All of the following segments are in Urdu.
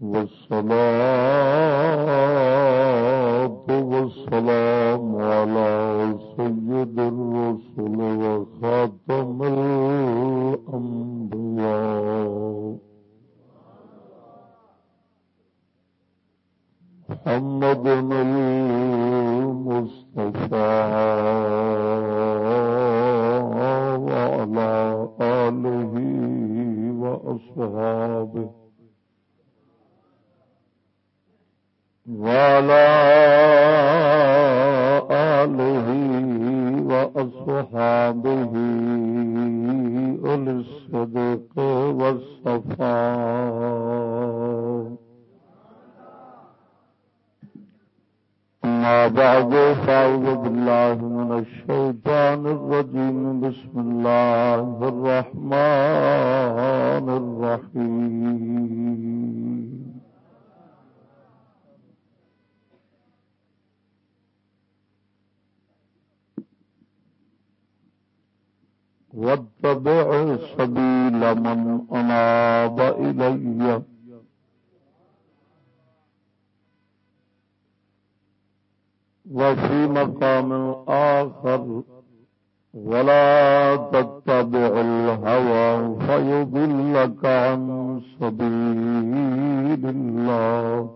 والصلاة والسلام على سيد الرسل وخاتم الأنبياء. محمد المصطفى وعلى آله وأصحابه. وعلى آله وأصحابه أولي الصدق والصفاء. ما بعد، فأعوذ بالله من الشيطان الرجيم. بسم الله الرحمن الرحيم. واتبع سبيل من أناب إلي. وفي مقام آخر، ولا تتبع الهوى فيضلك عن سبيل الله.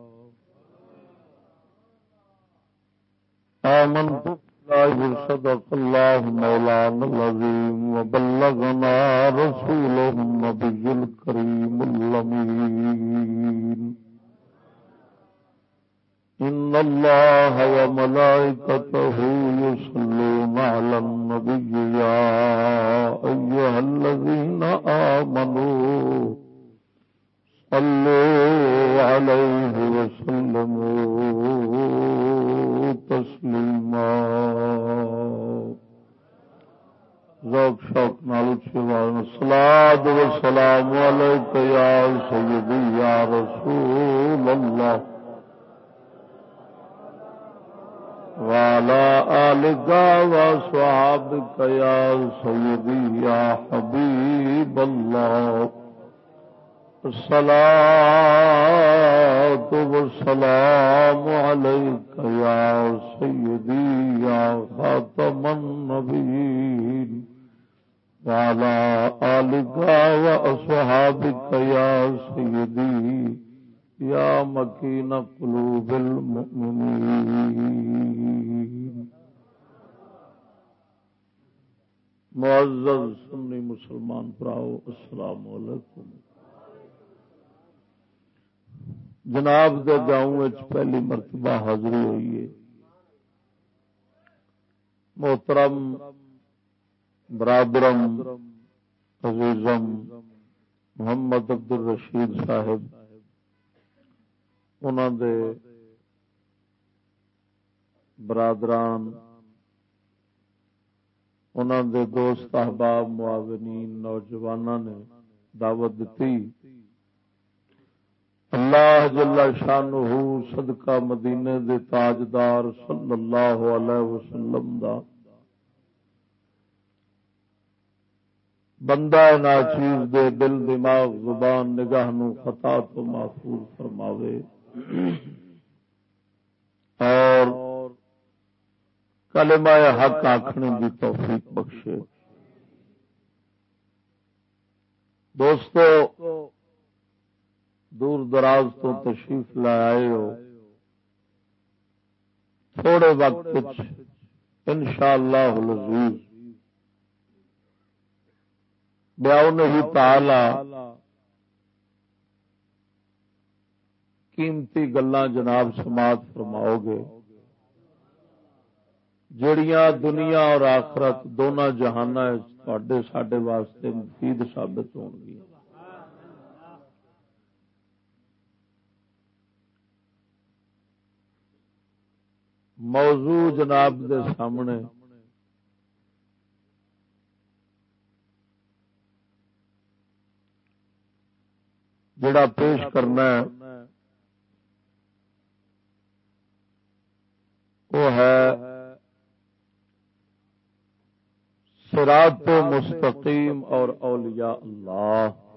آمنت طاهر صدق الله مولانا العظيم وبلغنا رسوله النبي الكريم الأمين. إن الله وملائكته يصلون على النبي يا أيها الذين آمنوا صلوا عليه وسلموا تسليما ذوق شوق سلام علیک یا سیدی یا رسول اللہ. وعلى آلك وصحابك يا سيدي يا حبيب الله الصلاة والسلام سلام یا سیدی یا خاتم النبيين، وعلى آلك وأصحابك یا سیدی یا مکین قلوب المؤمنین معزز، سنی مسلمان پراؤ السلام علیکم۔ جناب دے گاؤں پہلی مرتبہ حاضری ہوئی ہے۔ محترم، برادرم، عزیزم، محمد عبد الرشید صاحب انہوں دے برادران انہوں دے دوست احباب، معاونین نوجوانوں نے دعوت دیتی اللہ جل شانہ صدقہ مدینے دے تاجدار صلی اللہ علیہ وسلم دا۔ بندہ ناچیز دے دل دماغ زبان نگاہ نو خطا تو محفوظ فرماوے۔ اور کلمہ حق آخنے کی توفیق بخشے۔ دوستو دور دراز تو تشریف لائے ہو۔ تھوڑے وقت ان شاء اللہ لذیذ بیاؤ ہی تالا قیمتی گلا جناب سماعت فرماؤ گے۔ جڑیاں دنیا اور آخرت دونوں جہانا سڈے واسطے مفید ثابت ہو گیا موضوع جناب دے سامنے۔ جڑا پیش کرنا ہے، وہ ہے سرات مستقیم اور اولیاء اللہ۔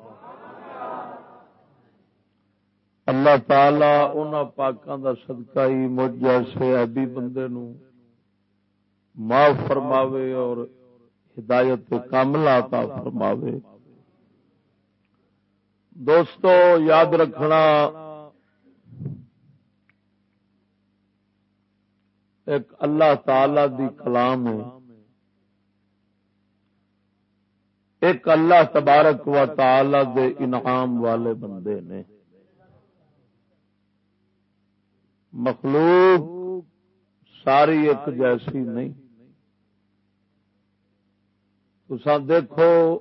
اللہ تعالی ان پاکوں کا سدکا ہی مجھ جیسے ایبی بندے نو معاف فرماوے اور ہدایت کامل عطا فرماوے۔ دوستو، یاد رکھنا، ایک اللہ تعالی دی کلام ہے۔ ایک اللہ تبارک و تعالی دے انعام والے بندے نے۔ مخلوق ساری ایک جیسی نہیں۔ تو دیکھو،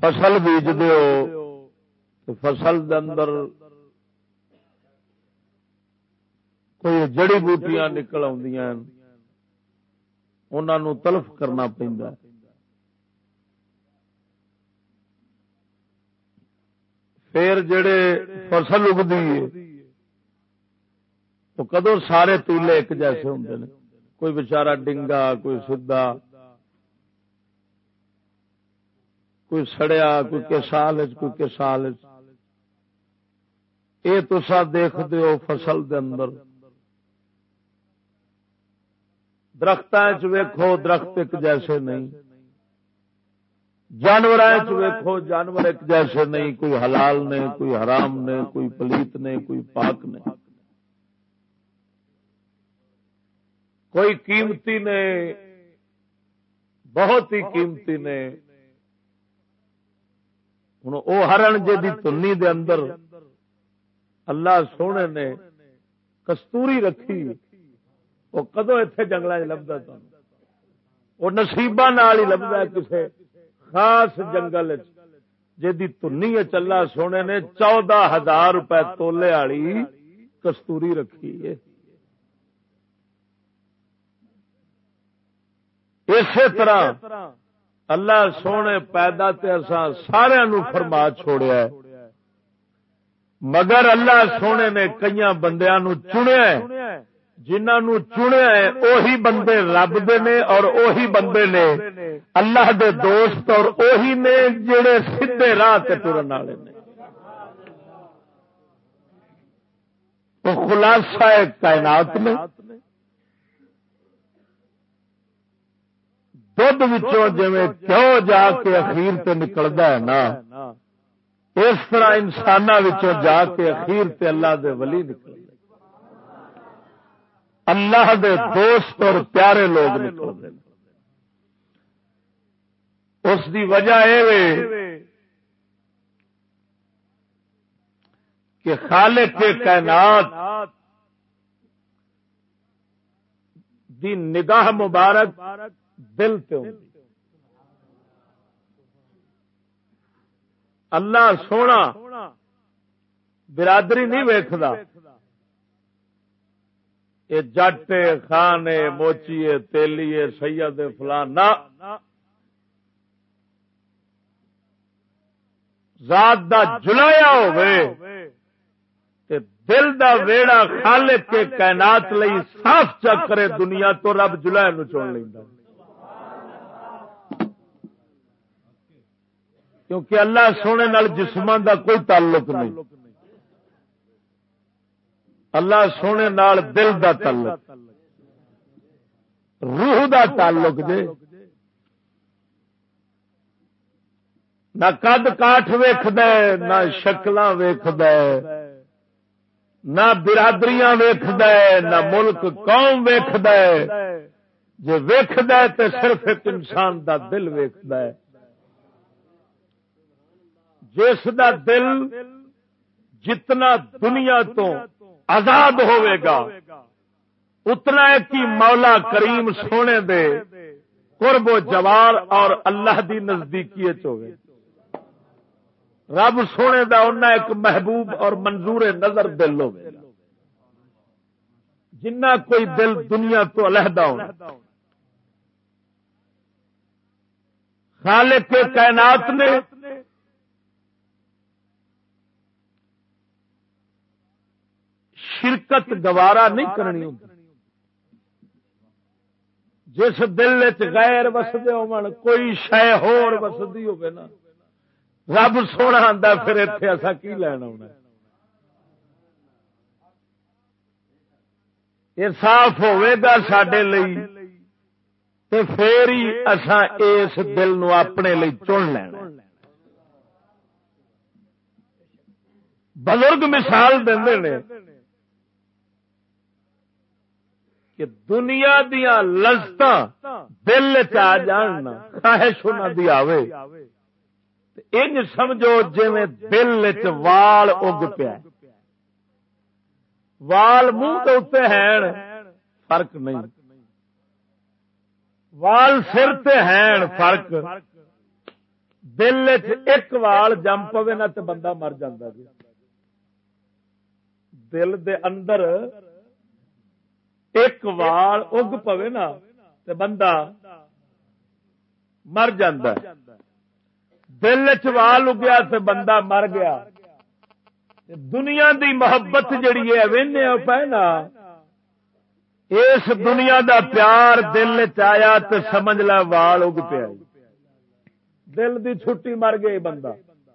فصل بیج تو فصل دے اندر کوئی جڑی بوٹیاں نکل آن تلف کرنا پہنتا پھر جڑے فصل اگتی ہے تو کدو سارے تیلے ایک جیسے ہوں کوئی بچارا ڈنگا، کوئی سا کوئی سڑیا، کوئی کسال کوئی کسال یہ تسا دیکھتے ہو فصل دے اندر۔ درخت ویکھو، درخت ایک جیسے نہیں۔ جانور ویکھو، جانور ایک جیسے نہیں۔ کوئی حلال نے، کوئی حرام نے، کوئی پلیت نے، کوئی پاک نے۔ کوئی قیمتی نے بہت ہی قیمتی نے۔ ہوں وہ ہرن جی تنی دے اندر اللہ سونے نے کستوری رکھی۔ وہ کدو اتے جنگل لبتا وہ نصیبہ ہی لبتا کسی خاص جنگل جی تنی چلا سونے نے چودہ ہزار روپے تولے والی کستوری رکھی ہے۔ اسی طرح اللہ سونے پیدا سارا فرما چھوڑیا مگر اللہ سونے نے کئی بندیا چنیا جنہوں چنیا اہی بندے رب دے نے اور اوہی بندے نے۔ اللہ دے دوست اور اوہی نے جڑے سیدے راہ ٹرن والے نے۔ خلاصہ کائنات میں۔ دھد کیوں جا کے اخیر تے نکلتا ہے نا؟ اس طرح انسان جا کے اخیر تے اللہ دے ولی نکل اللہ دے دوست اور پیارے لوگ نکلتے اس دی وجہ یہ کہ خالق کے کائنات دی نگاہ مبارک دل اللہ سونا برادری نہیں ویکھدا۔ یہ جٹ خان موچی تیلی سید فلان نہ۔ ذات دا جلایا ہوئے دل دا ویڑا خالق کے کائنات لئی صاف چکرے دنیا تو رب جلایا نو چون لینا کیونکہ اللہ سونے نال جسمان دا کوئی تعلق نہیں۔ اللہ سونے نال دل دا تعلق۔ روح دا تعلق جے نہ کد کاٹ ویخد نہ شکل ویخد نہ برادریاں ویخد نہ ملک قوم ویخد جی ویخد تو صرف ایک انسان دا دل ویخد جس دا دل جتنا دنیا تو آزاد ہوئے گا، اتنا کی مولا کریم سونے دے قرب و جوار اور اللہ دی نزدیکی رب سونے دا انہ ایک محبوب اور منظور نظر دل ہو جنہ کوئی دل دنیا تو علیحدہ ہو خالق کے کائنات نے شرکت گوارا نہیں کرنی ہوں جس دل غیر وسدے ہو کوئی شہ ہور وسدی ہو نا۔ رب سونا آتا پھر اتنے اصا کی لینا ہونا یہ صاف ہوئے گا سڈے پھر ہی اسان اس دل نو اپنے لی چن لینا بزرگ مثال دے کہ دنیا دیا لذت دل چ جان خواہش دی آوے۔ ان سمجھو جی دل چ وال اگ پیا وال منہ کے اتنے ہیں فرق نہیں۔ وال سر تے ہیں فرق۔ دل ایک وال جم پوے نہ تو بندہ مر جی۔ دل دے اندر ایک وال اگ پوے نا تو بندہ مر دل چال اگیا تو بندہ مر گیا۔ دنیا دی محبت جڑی ہے وہنے پہ نا، اس دنیا دا پیار دل چیا تو سمجھ لا وال اگ پیا دل دی چھٹی مر گئی بندہ۔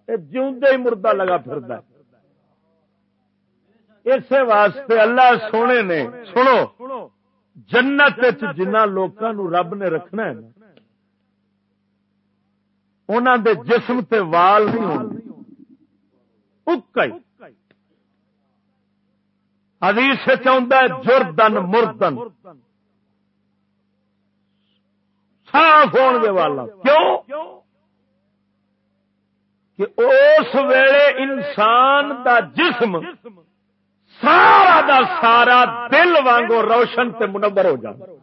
جیوندے ہی مردہ لگا پھر اس واسطے اللہ سونے نے، سنو۔ جنت جنہ رب نے رکھنا ہے انہوں دے جسم تے وال نہیں ہونے حدیث سے چاہتا ہے، جردن، مردن۔ صاف ہون والا۔ کیوں؟ کہ اس ویلے انسان دا جسم سارا دا سارا دل وانگو روشن تے منور ہو جائے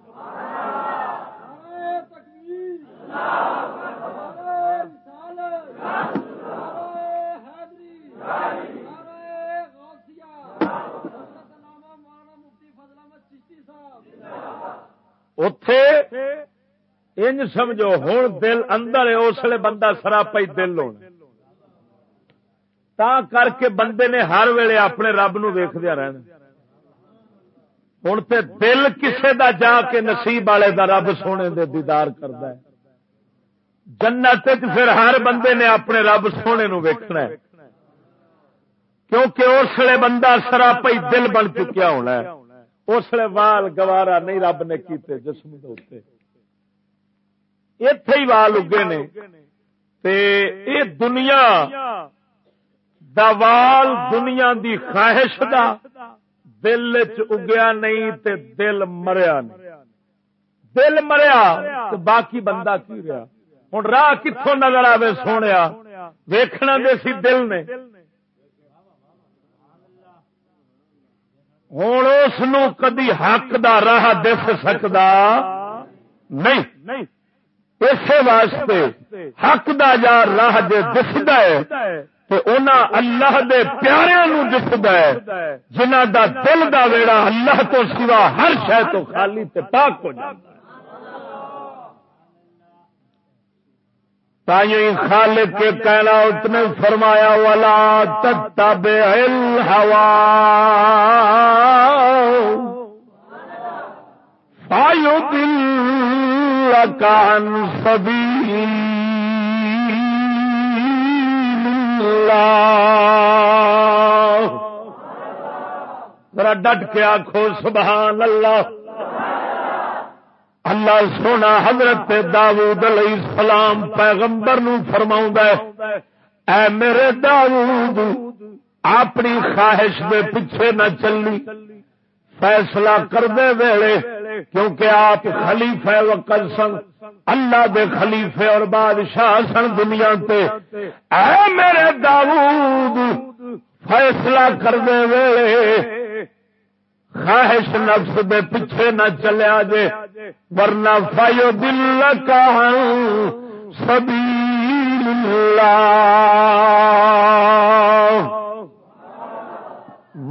اتے انج سمجھو ہوں دل اندر ہے، اس لیے بندہ سراپا ہی دل ہونا۔ تا کر کے بندے نے ہر ویلے اپنے رب نو ویخدیا رہنا۔ ہوں تے دل کسے دا جا کے نصیب والے دا رب سونے دے دیدار کرتا ہے۔ جنت پھر ہر بندے نے اپنے رب سونے نو ویکھنا ہے۔ کیونکہ اس لیے بندہ سراپا ہی دل بن چکیا ہونا ہے۔ اس وال گوارا نہیں رب نے کیتے جسم اتے ہی وال اگے نے۔ تے اے دنیا دا وال دنیا دی خواہش دا دل اگیا نہیں تے دل مریا نہیں۔ دل مریا تو باقی بندہ کی رہا؟ ہوں راہ کتوں نظر آئے سونے ویخنا دے سی دل نے۔ ہوں اس کدی حق دا راہ دس سکتا نہیں۔ اسی واسطے حق دا یا راہ جے دستا ہے۔ تو اللہ دے پیارے نو دستا ہے جنہ دا دل دا ویڑا اللہ تو سوا ہر شہ تو خالی تے پاک ہو جاتا تائیں خالق کے کہنا اس نے فرمایا والا تب ہوا پایو دل کان سبھی ذرا ڈٹ کے آخو سبحان اللہ. اللہ سونا حضرت داود علیہ السلام پیغمبر نو فرما اے میرے داود، اپنی خواہش دے پیچھے نہ چلی، فیصلہ کردے ویلے کیونکہ آپ خلیفے وکل سن، اللہ دے خلیفے اور بادشاہ سن دنیا تے۔ اے میرے داود فیصلہ کردے ویلے، خواہش نفس دے پیچھے نہ چلیا جے، ورنہ فائیو دل کا سبھی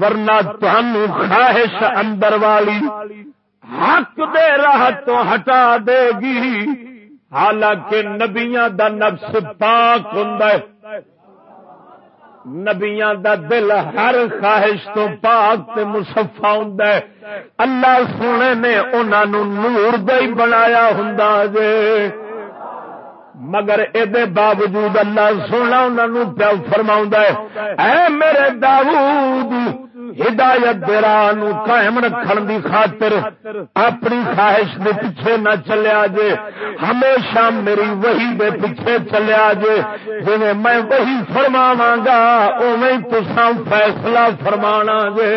ورنہ تہن خواہش اندر والی حق دے راہ تو ہٹا دے گی۔ حالانکہ نبیاں دا نفس پاک ہوں نبیاں دا دل ہر خواہش تو پاک تے مصفا ہوں اللہ سونے نے انہوں نور دے بنایا ہوں جے۔ مگر یہ باوجود اللہ سونا انہوں پیا فرما اے میرے داود ہدایت راہ قائم رکھن دی خاطر اپنی خواہش دے پیچھے نہ چلیا جے۔ ہمیشہ میری وہی دے پیچھے چلیا جے۔ جی میں وہی فرماوا گا اوے تسا فیصلہ فرمانا جے۔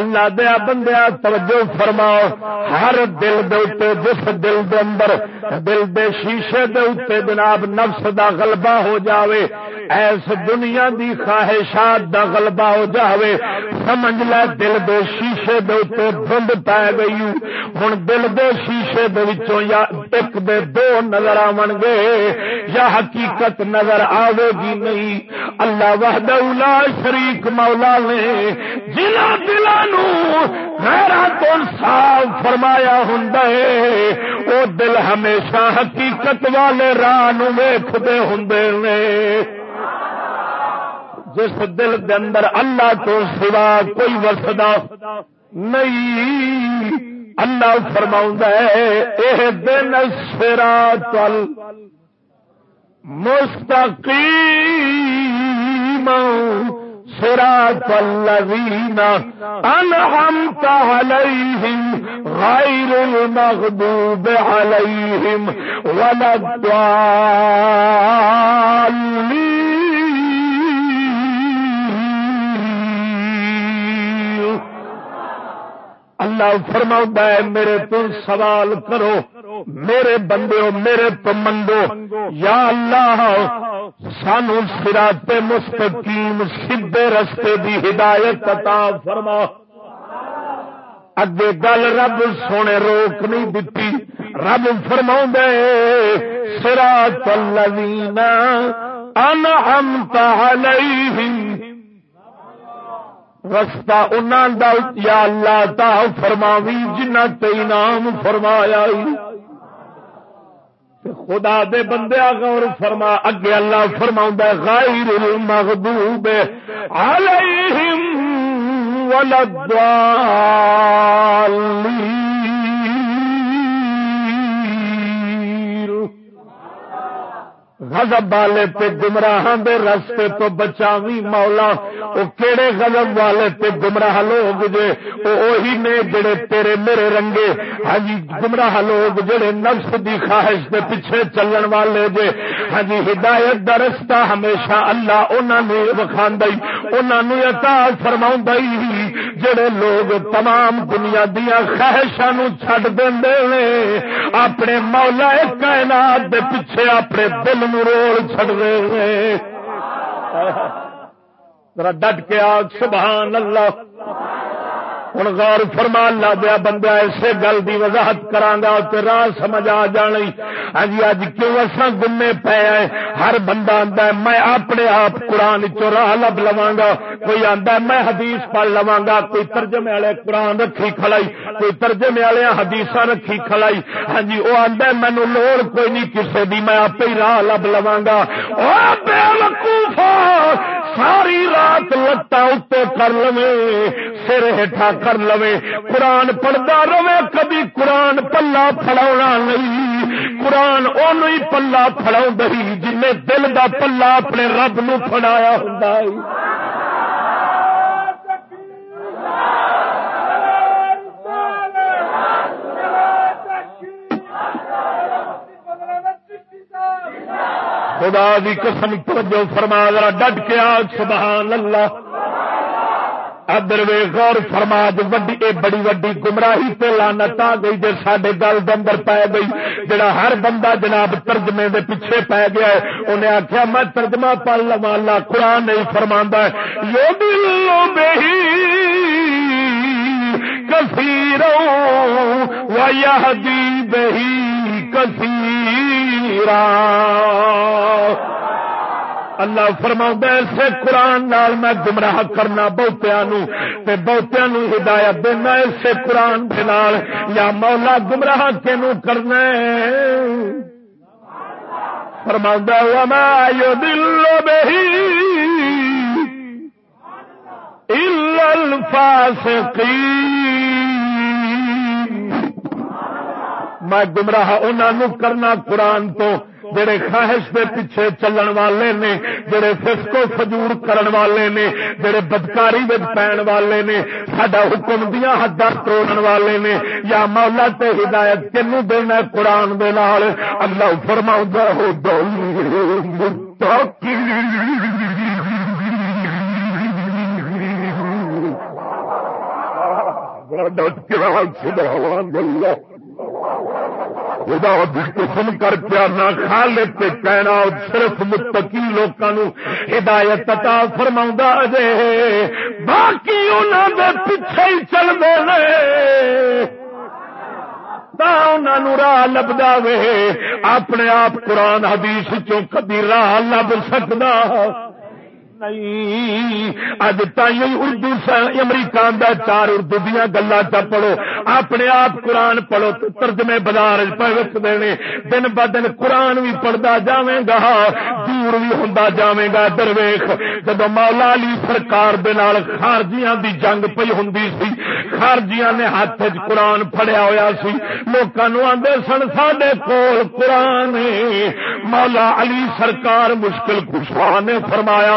اللہ دیا بندیا توجہ فرماؤ، ہر دل دے جس دل دے اندر، دل دے شیشے دے اتنے جناب نفس دا غلبہ ہو جاوے، ایس دنیا دی خواہشات دا غلبہ ہو جاوے، سمجھ لے دل دے شیشے دے اتنے بند پی گئی۔ ہوں دل دے شیشے دے وچوں یا ایک دے دو نظر آن گے، یا حقیقت نظر آوے گی نہیں۔ اللہ وحدہ لا شریک مولا نے جنا دلا تو صاف فرمایا ہوں وہ دل ہمیشہ حقیقت والے راہ ویختے ہوں جس دل دے اندر اللہ تو سوا کوئی وسدا نہیں، اللہ فرما یہ دن سرا تل مستقیم صراط الذين أنعمت عليهم غير المغضوب عليهم ولا الضالين اللہ فرما ہے، میرے تو سوال کرو۔ میرے بندے میرے تو منگو یا اللہ، سانو سراتے مستقیم سیدے رستے دی ہدایت عطا فرما۔ اگے گل رب سونے روک نہیں دتی۔ رب فرما سرا تلوین انعمت علیہم۔ رستہ انہوں دا، یا اللہ، تا فرماوی جنہ تے انعام فرمایا۔ خدا دے بندے غور فرما اگے اللہ فرما غیر المغضوب علیہم ولا الضالین۔ غضب والے تے گمراہ دے رستے تو بچاوی مولا۔ وہ کہڑے غضب والے تے گمراہ لوگ جے وہی نے جڑے تیرے میرے رنگے۔ ہاں جی گمراہ لوگ جڑے نفس دی خواہش دے پیچھے چلن والے جے۔ ہاں جی ہدایت دا رستہ ہمیشہ اللہ انہاں نے وکھاندائی، انہاں نے عطا فرماؤندائی۔ جڑے لوگ تمام دنیا دیا خواہشاں نو چھڈ دیندے نے اپنے مولا کائنات دے پیچھے اپنے دل رول چڑ رہے ذرا ڈٹ کے آگ سبحان اللہ۔ ہوں غور فرما لا دیا بندہ اسے گل کی وضاحت کرا راہ سمجھ آ جانی ہاں جی اج کیوں اصا گمے پے ہر بندہ آتا ہے میں اپنے آپ قرآن چو راہ لب لوا گا کوئی آتا ہے میں حدیث پڑھ لوا گا کوئی ترجمے والے قرآن رکھی کھڑائی کوئی ترجمے والے حدیث رکھی کھڑائی ہاں جی وہ آتا ہے مینو لوڑ کوئی نہیں کسی بھی میں آپ ہی راہ لب لوا گا ساری رات لتا اتنے کر لو سر ہٹا کر لو قرآن پڑھتا رہے، کبھی قرآن پلا فڑا نہیں۔ قرآن اُن پلا فڑا جن دل کا پلا اپنے رب نو فڑایا ہوں خدا دی قسم توجہ فرما، ذرا ڈٹ کے آج سبحان اللہ ادر وے غور فرما وڈی، اے بڑی وڈی گمراہی تے لانت آ گئی جے ساڈے گل دندر پی گئی۔ جڑا ہر بندہ جناب ترجمے دے پیچھے پی گیا ہے انہیں آخیا میں ترجمہ پڑھ لوا اللہ قرآن نہیں فرما یو دلو بہی کثیروں و یہدی بہی۔ کثیرا اللہ فرما ایسے قرآن نال میں گمراہ کرنا بہتیا بہتیا ہدایت دینا ایسے قرآن کے نال۔ یا مولا گمراہ کینو کرنا فرما ہوا میں دل بہی الفاسقین میں گمراہ انہوں کرنا قرآن تو، جڑے خواہش کے پیچھے چلن والے نے، جڑے فسکو فجور کرن والے نے، جڑے بدکاری پین والے نے سڈا حکم دیا حد توڑ والے نے، یا مولا تے ہدایت کنو دینا قرآن دے نال؟ اللہ فرما ہو ڈٹ کے خدا قسم کر کے نہ کھا لیتے کہنا صرف متقی لوگوں ہدایت عطا فرما دے باقی انہوں دے پیچھے ہی چلتے راہ لبدا وے اپنے آپ قرآن حدیث چو کدی راہ لب سکتا اج تھی اردو امریکہ دا چار اردو دیا گلا پڑھو۔ اپنے آپ قرآن پڑھو ترجمے بازار پہ دینے۔ دن ب دن قرآن بھی پڑھتا جائے گا، دور بھی ہوں جائے گا۔ درویخ جب مولا علی سرکار خارجیاں دی جنگ پی ہوں سی، خارجیاں نے ہاتھ چ قرآن پڑیا ہوا سی۔ لوگوں آدھے سن سڈے کول قرآن مولا علی سرکار مشکل خوشوا نے فرمایا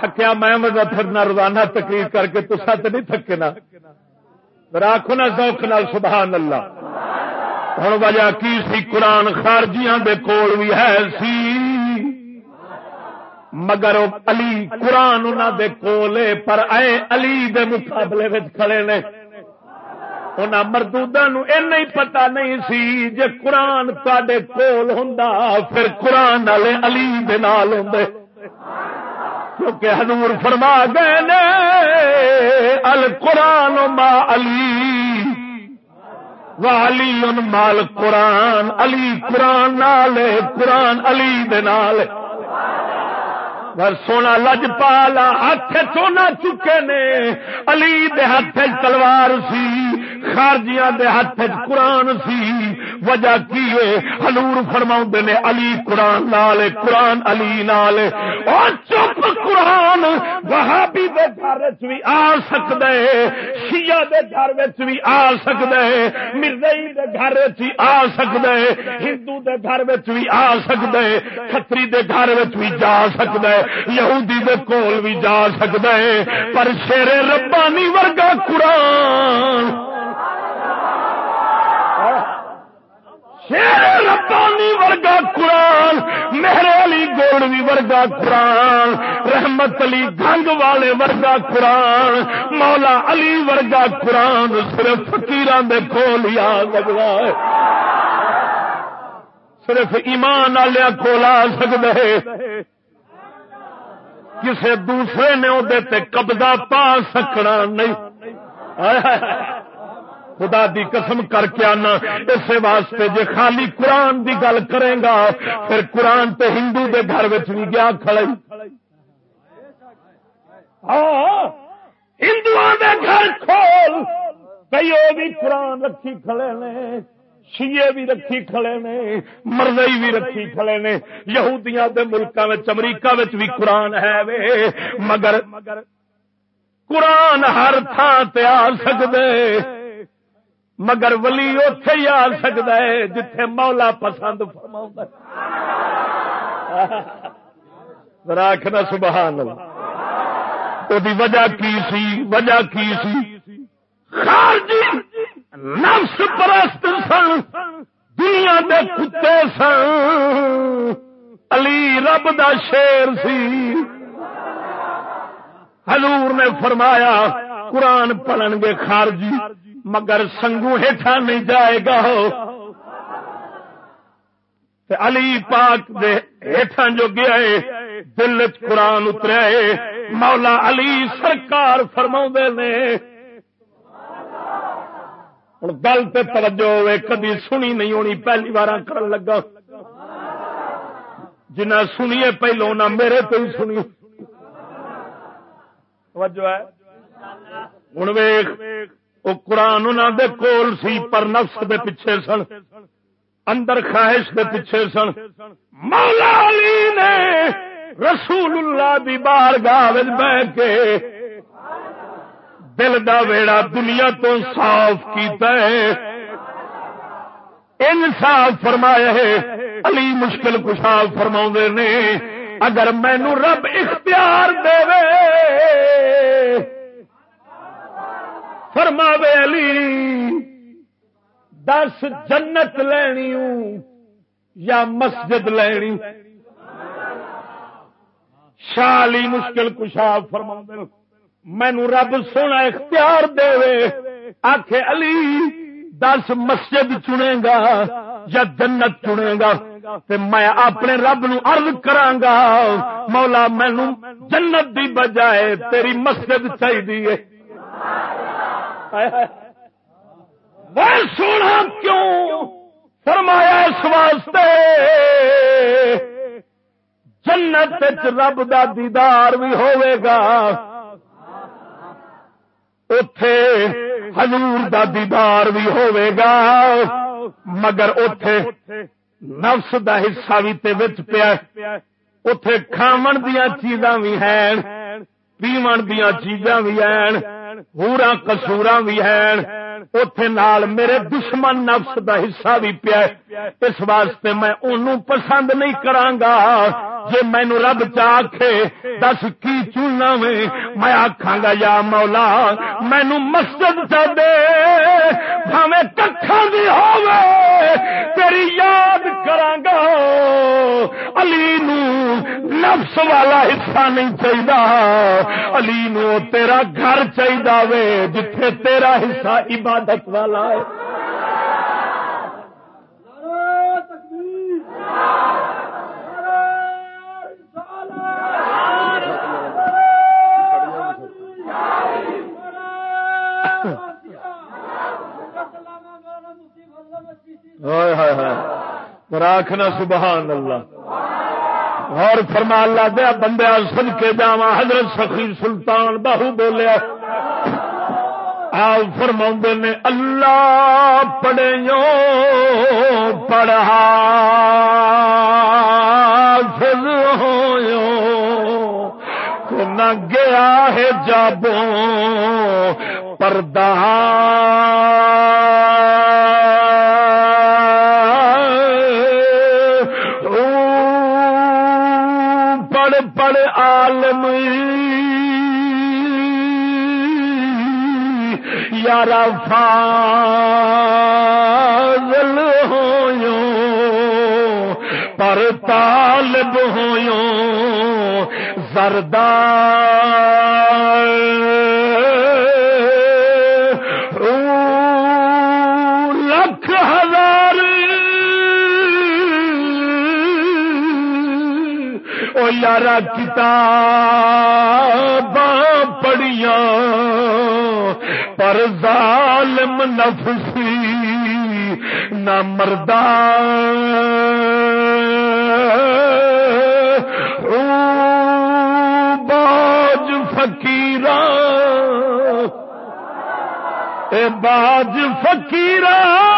تھکیا میں مزہ پھرنا روزانہ تقریر کر کے تو نہیں تھکے نا راکھو نا سوکھ نال سبحان اللہ۔ ہوں وجہ کی سی؟ قرآن خارجیاں دے کول بھی ہے سی۔ مگر علی قرآن انہوں دے کولے، پر اے علی دے مقابلے میں کھڑے نے۔ انہوں مردودا نو ای پتا نہیں سی جے قرآن تے کول ہوں پھر قرآن والے علی دے نال ہوں کیونکہ حضور فرما گئے نے، القرآن ما علی۔ علی مال قرآن علی قرآن نال، قرآن علی دے نال۔ سونا لج پالا ہاتھ چونا چکے نے، علی دے ہاتھ تلوار سی۔ خارجیاں دے ہاتھ قرآن سی۔ وجہ کی ہلور فرما نے، علی قرآن نال، قرآن علی نال۔ اور چپ قرآن وہابی دے گھر بھی آ سکتا ہے، شیعہ دے گھر بھی آ سکتا ہے مرزئی دے گھر بھی آ سکتا ہے، ہندو دے گھر بھی آ سکتا ہے کتری دے گھر بھی جا سکتا ہے، یہودی دے کول بھی جا سکتا ہے۔ پر شیر ربانی ورگا قرآن شیر ربانی ورگا قرآن میرے علی گولوی ورگا قرآن، رحمت علی گنگ والے ورگا قرآن، مولا علی ورگا قرآن صرف فکیران دے کول ہی آ سکتا ہے۔ صرف ایمان والے کول آ سکتا ہے۔ کسی دوسرے نے وہ قبضہ پا سکنا نہیں۔ خدا دی قسم کر کے آنا۔ اس واسطے جے خالی قرآن دی گل کرے گا، پھر قرآن تے ہندو دے گھر بھی گیا کھڑے ہاں، ہندو دے گھر کھول۔ کئی وہ بھی قرآن رکھی کھڑے نے شیے بھی رکھی کھڑے نے مرزئی بھی رکھی کھڑے نے۔ یہودیاں دے ملکاں وچ، امریکہ وچ بھی قرآن ہے وے۔ مگر قرآن ہر تھان تے آ سکدے۔ مگر ولی اتے ہی آ سکتا ہے جتھے مولا پسند فرما راکھنا سبحان اللہ وہ وجہ کی سی؟ وجہ کی سی؟ خارجی نفس پرست سن، دنیا دے کتے سن۔ علی رب دا شیر سی۔ حضور نے فرمایا، قرآن پڑھن گے خارجی۔ مگر سنگو ہیٹھا نہیں جائے گا۔ علی پاک دے ہیٹھا جو گیا ہے، دل قرآن اتریا ہے۔ مولا علی سرکار فرما نے۔ ہوں گل تو توجہ ہوے کدی سنی نہیں ہونی، پہلی بار کر لگا۔ جنہ سنیے پہلو نہ میرے تو ہی سنی توجہ ہے۔ ہوں ویخ وہ قرآن انہوں دے کول سی، پر نفس دے پیچھے سن، اندر خواہش دے پیچھے سن۔ مولا علی نے رسول اللہ دی بار گاہ بہ کے دل دا ویڑا دنیا تو صاف کیتا ہے۔ انصاف فرمایا ہے۔ علی مشکل کشا فرما نے، اگر مینو رب اختیار دے فرما علی دس جنت لینی یا مسجد لینی شالی مشکل کشا فرما مینو رب سونا اختیار دے۔ آخ علی دس مسجد چنے گا یا جنت چنے گا؟ میں اپنے رب نو عرض کرانگا، مولا مینو جنت دی بجائے تیری مسجد چاہیے سونا کیوں؟ فرمایا اس واسطے جنت رب دا دیدار بھی ہوئے گا۔ اتے حضور دا دیدار بھی ہوئے گا۔ مگر اتے نفس دا حصہ بھی تے وچ پیا۔ اتے کھاون دیا چیزاں بھی ہیں پیمن دیا چیزاں بھی ہیں۔ ہورا کسورا بھی ہیں اتے نال میرے دشمن نفس دا حصہ بھی پیا اس واسطے میں انہوں پسند نہیں کرانگا جی مینو رب چاہے دس کی چولنا میں میں آخا گا یا مولا مینو مسجد چ دے بھاوے ککھا دی ہوے تیری یاد کرانگا علی نو نفس والا حصہ نہیں چاہیے علی نو تیرا گھر چاہیے جتھے تیرا حصہ عبادت والا ہے۔ راکھنا سبحان اللہ۔ اور فرما اللہ دیا بندے سن کے جا حضرت سخی سلطان باہو بولیا۔ آپ فرما نے اللہ پڑھوں پڑھا پھر ہو نہ گیا ہے جابوں پردہ یار فاضل ہو پر طالب ہو زردار لکھ ہزار۔ او یار کتاب پڑھیا پر ظالم نفسی نہ باج فکیر باج فقیرہ۔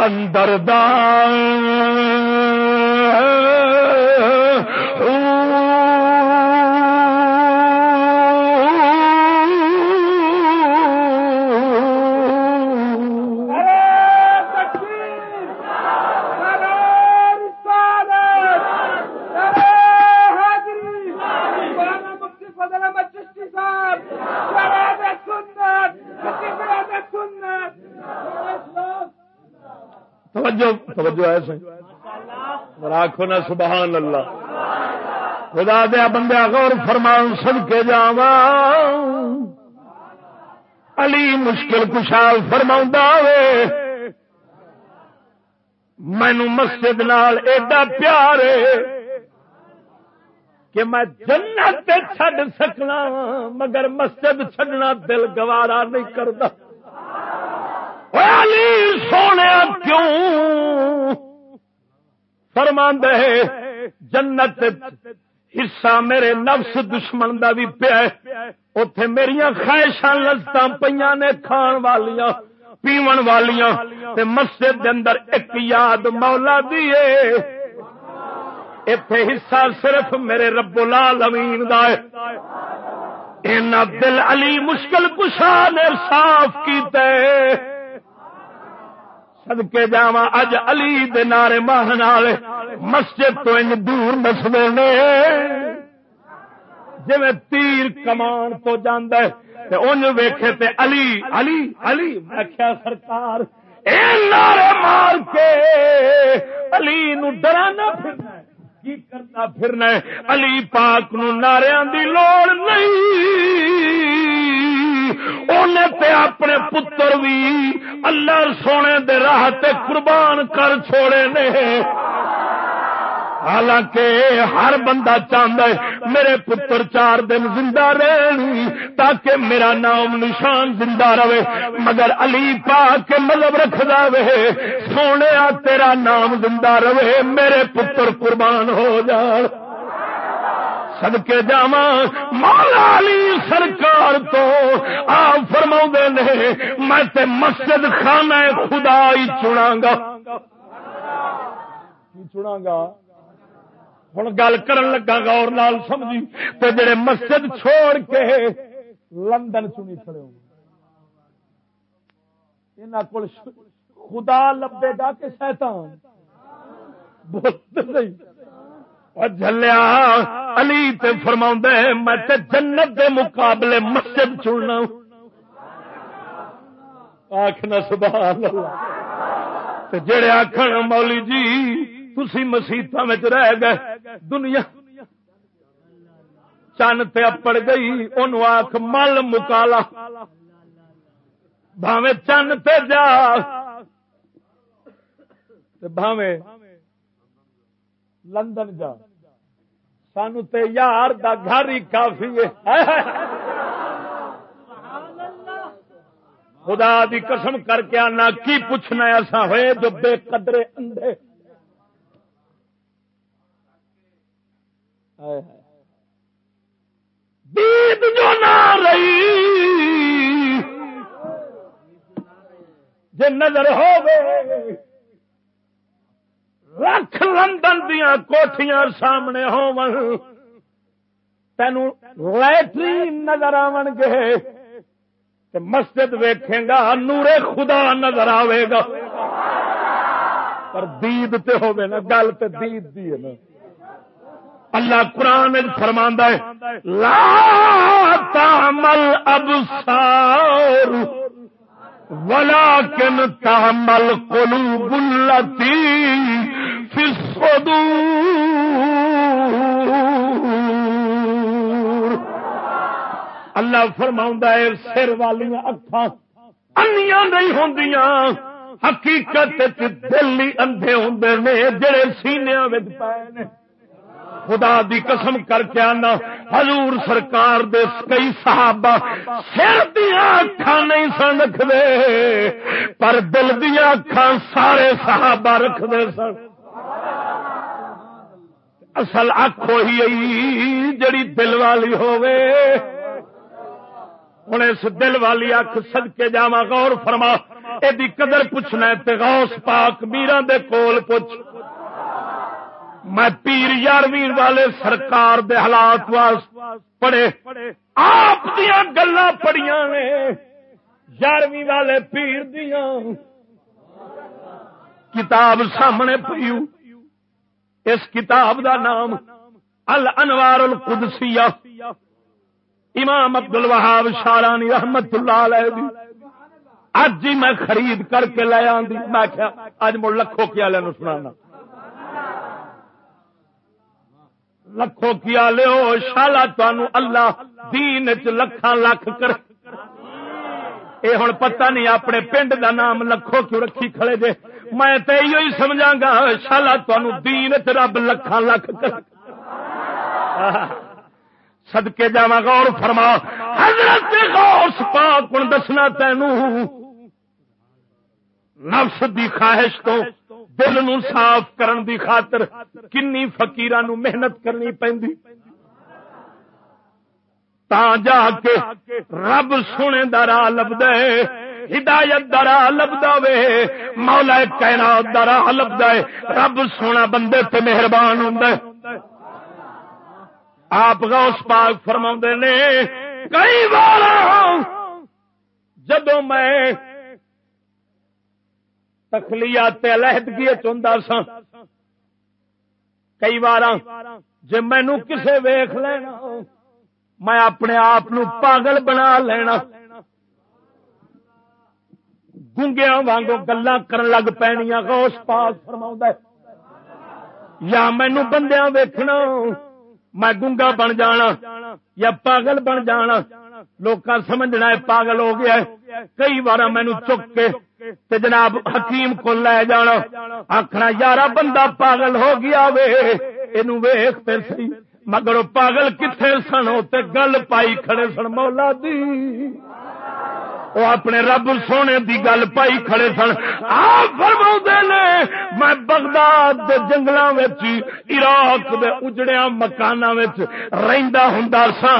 اندر دان۔ توجہ توجہ ہے سر راکھو نا سبحان اللہ۔ خدا دیا بندے، غور فرمان سن کے جاوا علی مشکل کشال فرما مینو مسجد نال ایڈا پیار کہ میں جنت چھڈ سکنا، مگر مسجد چھڈنا دل گوارا نہیں کرتا سونے کیوں فرما دے جنت حصہ میرے نفس دشمن دا بھی پیا اتے میری خواہشاں لذت پہ نے کھان والیاں پیون والیاں تے مسجد دے اندر ایک یاد مولا دیے اتے حصہ صرف میرے رب العالمین دا ہے اینا دل علی مشکل کشا نے صاف کیتے سدکے جا اج علی دے نعرے ماہن والے مسجد تو ان دور نسبے نے جی تیر کمان تو جانا ان ویخے تے علی علی علی میں کیا سرکار نعرے مار کے علی نو ڈرانا پھرنا کی کرنا پھرنا علی پاک نو نعرے دی لوڑ نہیں تے اپنے پتر بھی اللہ سونے دے راہ تے قربان کر چھوڑے نے۔ حالانکہ ہر بندہ چاہتا ہے، میرے پتر چار دن زندہ رہی تاکہ میرا نام نشان زندہ رہے۔ مگر علی پا کے مطلب رکھ دے سونے تیرا نام زندہ رہے، میرے پتر قربان ہو جان۔ سدکے جا مولا علی سرکار تو آپ فرما نے، میں تے مسجد خانہ خدا ہی چنا گا چنا گا ہوں گل کر لگا گور لال سمجھی۔ تو جڑے مسجد چھوڑ کے لندن چنی کھڑے ہو کو خدا لبے گا کہ شیطان؟ بہت نہیں۔ جلیا علی تے فرما میں تے جنت دے مقابلے مسجد چڑنا آخنا سبحان اللہ جڑے آخر مولی جی تھی مسیت رہ گئے، دنیا چن تے اپڑ گئی ان آخ مل مکالا۔ بھاوے چن تے جا۔ بھاوے لندن جا۔ سانو تے یار دا گھر ہی کافی ہے۔ خدا دی قسم کر کے آنا، کی پوچھنا ایسا ہوئے جو بے قدرے اندھے۔ دید جو نہ رہی۔ جی نظر ہو گئے لکھ لندن دیا کوٹیاں سامنے ہو تین لٹرین نظر آن گے مسجد ویکھے گا نورے خدا نظر آئے گا۔ پر دید تے ہوگی نا، گل تے دید دی ہے نا۔ اللہ قرآن فرما ہے، لا تعمل ابصار ولكن تعمل قلوب التي اللہ فرما ہے، سر والی اکھان نہیں ہوں حقیقت دل ہی اندھے ہوں نے، جڑے سینیاں سینیا پائے خدا دی قسم کر کے آنا، حضور سرکار دے کئی صحابہ سر دیا اکھان نہیں سن رکھتے پر دل دیا اکھان سارے صحابہ رکھتے سن۔ اصل اک ہوئی جڑی دل والی ہوں اس دل والی اک سد کے جا غور فرما یہ قدر پوچھنا غوث پاک میرا دے کول پوچھ۔ میں پیر یارویں والے سرکار دے حالات پڑھے۔ آپ دیا گلا پڑیاں نے، یارویں والے پیر دیا کتاب سامنے پیو اس کتاب دا نام الانوار القدسیہ۔ امام عبد الوہاب شارانی رحمت اللہ علیہ اج ہی میں خرید کر کے لے آندی، میں کیا اج مڑ لکھو کیا لے سنانا۔ لکھو کیا لو شالا تنوع اللہ دین چ لکھان لکھ کر۔ اے ہوں پتہ نہیں اپنے پنڈ دا نام لکھو کیوں رکھی کھڑے جے۔ میں تو یہ سمجھا گا شالا تین دین رب لکھان لکھ سدکے جا غور فرما۔ حضرت غوث پاک دسنا تینوں۔ نفس دی خواہش تو دل نو صاف کرن دی خاطر کنی فقیران نو محنت کرنی پی تا جا کے رب سونے درا لبد ہدایت درا لبدا وے، مولا کہنا درا لبدا ہے۔ رب سونا بندے تے مہربان ہوں آپ غوث پاک فرما نے، کئی بار جدو میں تخلیات علیحدگی چاہتا سا، کئی بار جی مینو کسے ویخ لینا میں اپنے آپ پاگل بنا لینا۔ گنگیا وانگو گلا لگ پیا گوش پاس فرما یا مینو بندیا ویکھنا، میں گنگا بن جانا یا پاگل بن جانا لوگ سمجھنا ہے پاگل ہو گیا کئی بار مینو چک کے تے جناب حکیم کو لے جانا آخنا یارا بندہ پاگل ہو گیا وے یہ ویخ سی مگر پاگل کتنے سن؟ گل پائی کھڑے سن، مولا دی۔ وہ اپنے رب سونے دی گل پائی کھڑے سن۔ آپ فرما نے، میں بغداد دے جنگلوں عراق دے اجڑیا مکان ہوں سا۔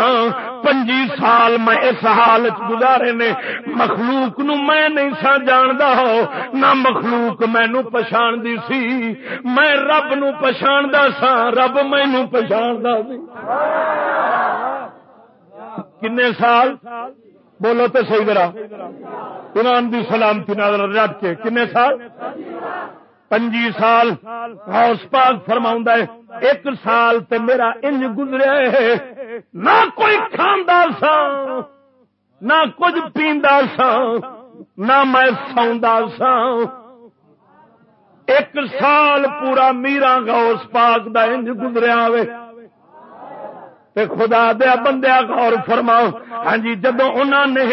پنجی سال میں اس حال گزارے نے۔ مخلوق نو میں نہیں سا جاندا، نہ مخلوق مینو پچھاندی سی۔ میں رب نو پچھاندہ سا رب مینو پچھاندہ سی۔ کنے سال؟ بولو تو صحیح کرا ایمان دی سلامتی نظر رکھ کے کنے سال؟ پنجی سال۔ ہاؤس پاک فرما ایک سال تے میرا انج گزرے نہ کوئی کھانا سا نہ کچھ پیندا سا نہ میں سوندا سا ایک سال پورا میرا گاؤس پاک دا انج گزریا ہوئے تے خدا دیا بندیا غور فرماؤ۔ ہاں جی جدو انہوں نے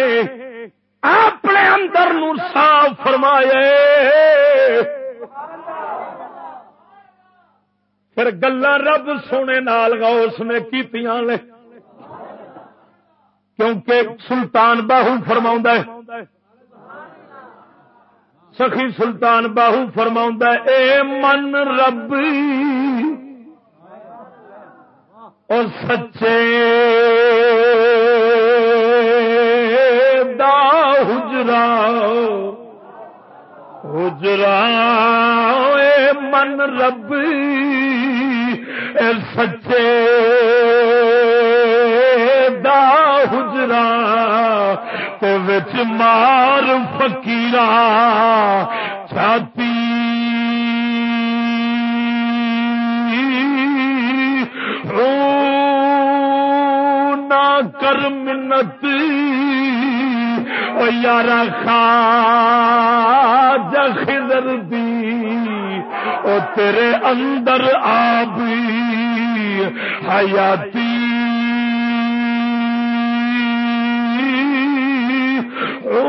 اپنے اندر نو صاف فرمائے پھر گلا رب سونے نال غوث نے کی کیونکہ سلطان باہو فرما سخی سلطان باہو فرما اے من ربی اور سچے دا حجرا حجرا من رب، اے سچے دا حجرا وچ مار فکیرا چھاتی کر منت یار خا جخر دی، او تیرے اندر آبی حیاتی۔ او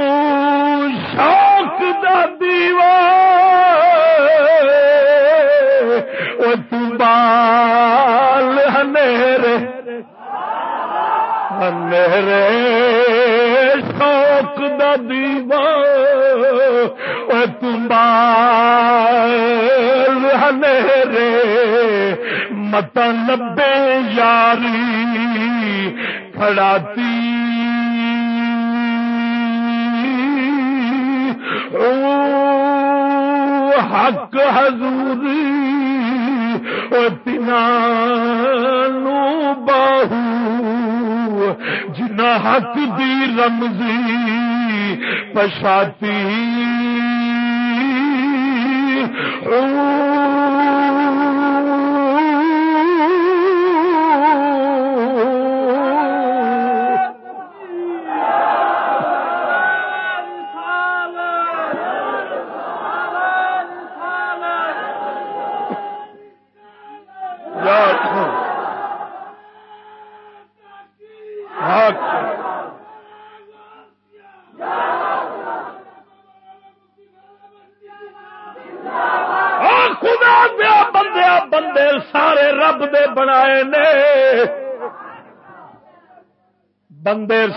شوق دا دیوا او تو ہنیرے۔ میرے شوق دیوا تم میرے مت لبے یاری کھڑاتی۔ حق حضوری نو باہو جنا حق دی رمزی پشاتی۔ او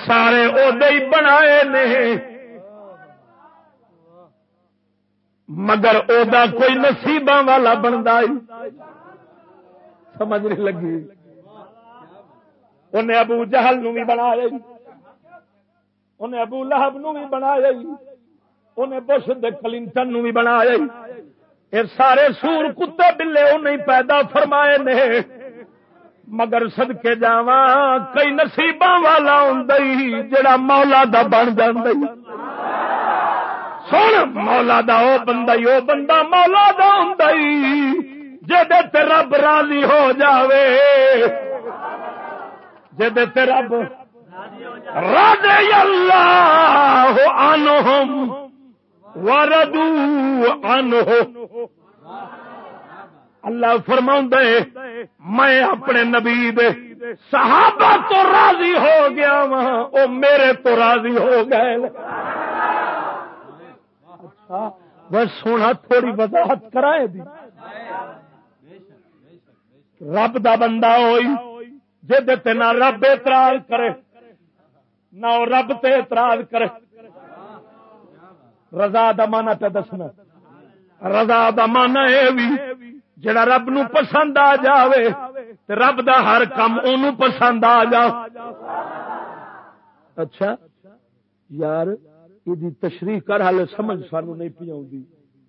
سارے ہی بنائے نے۔ مگر ادا کوئی نصیباں والا بنتا سمجھ نہیں لگی۔ انہیں ابو جہل نو بھی بنا رہی انہیں ابو لہب نو بھی بنا رہی انہیں بش کلنٹن نو بھی بنا رہی یہ سارے سور کتے بلے انہیں پیدا فرمائے نے۔ مگر سدکے جا کئی نصیب والا ہوں جڑا مولا دا بن جی سن، مولا دا او بندہ او بندہ مولا دا ہوں جی رب راضی ہو جاوے جی رب رضی اللہ عنہم، وردو عنہ اللہ فرما میں اپنے نبی دے صحابہ تو راضی ہو گیا وہاں وہ میرے تو راضی ہو گئے اچھا بس سونا تھوڑی وضاحت کرائے دی۔ رب دا بندہ ہوئی جی نہ رب اعتراض کرے، نہ رب تے اعتراض کرے۔ رضا دا مانا پہ دسنا۔ رضا دا مانا یہ بھی جڑا رب نو پسند آ جاوے، تے رب دا ہر کام اونو پسند آ جا۔ اچھا یار یہ تشریح کر حال سمجھ سانو نہیں پی آؤں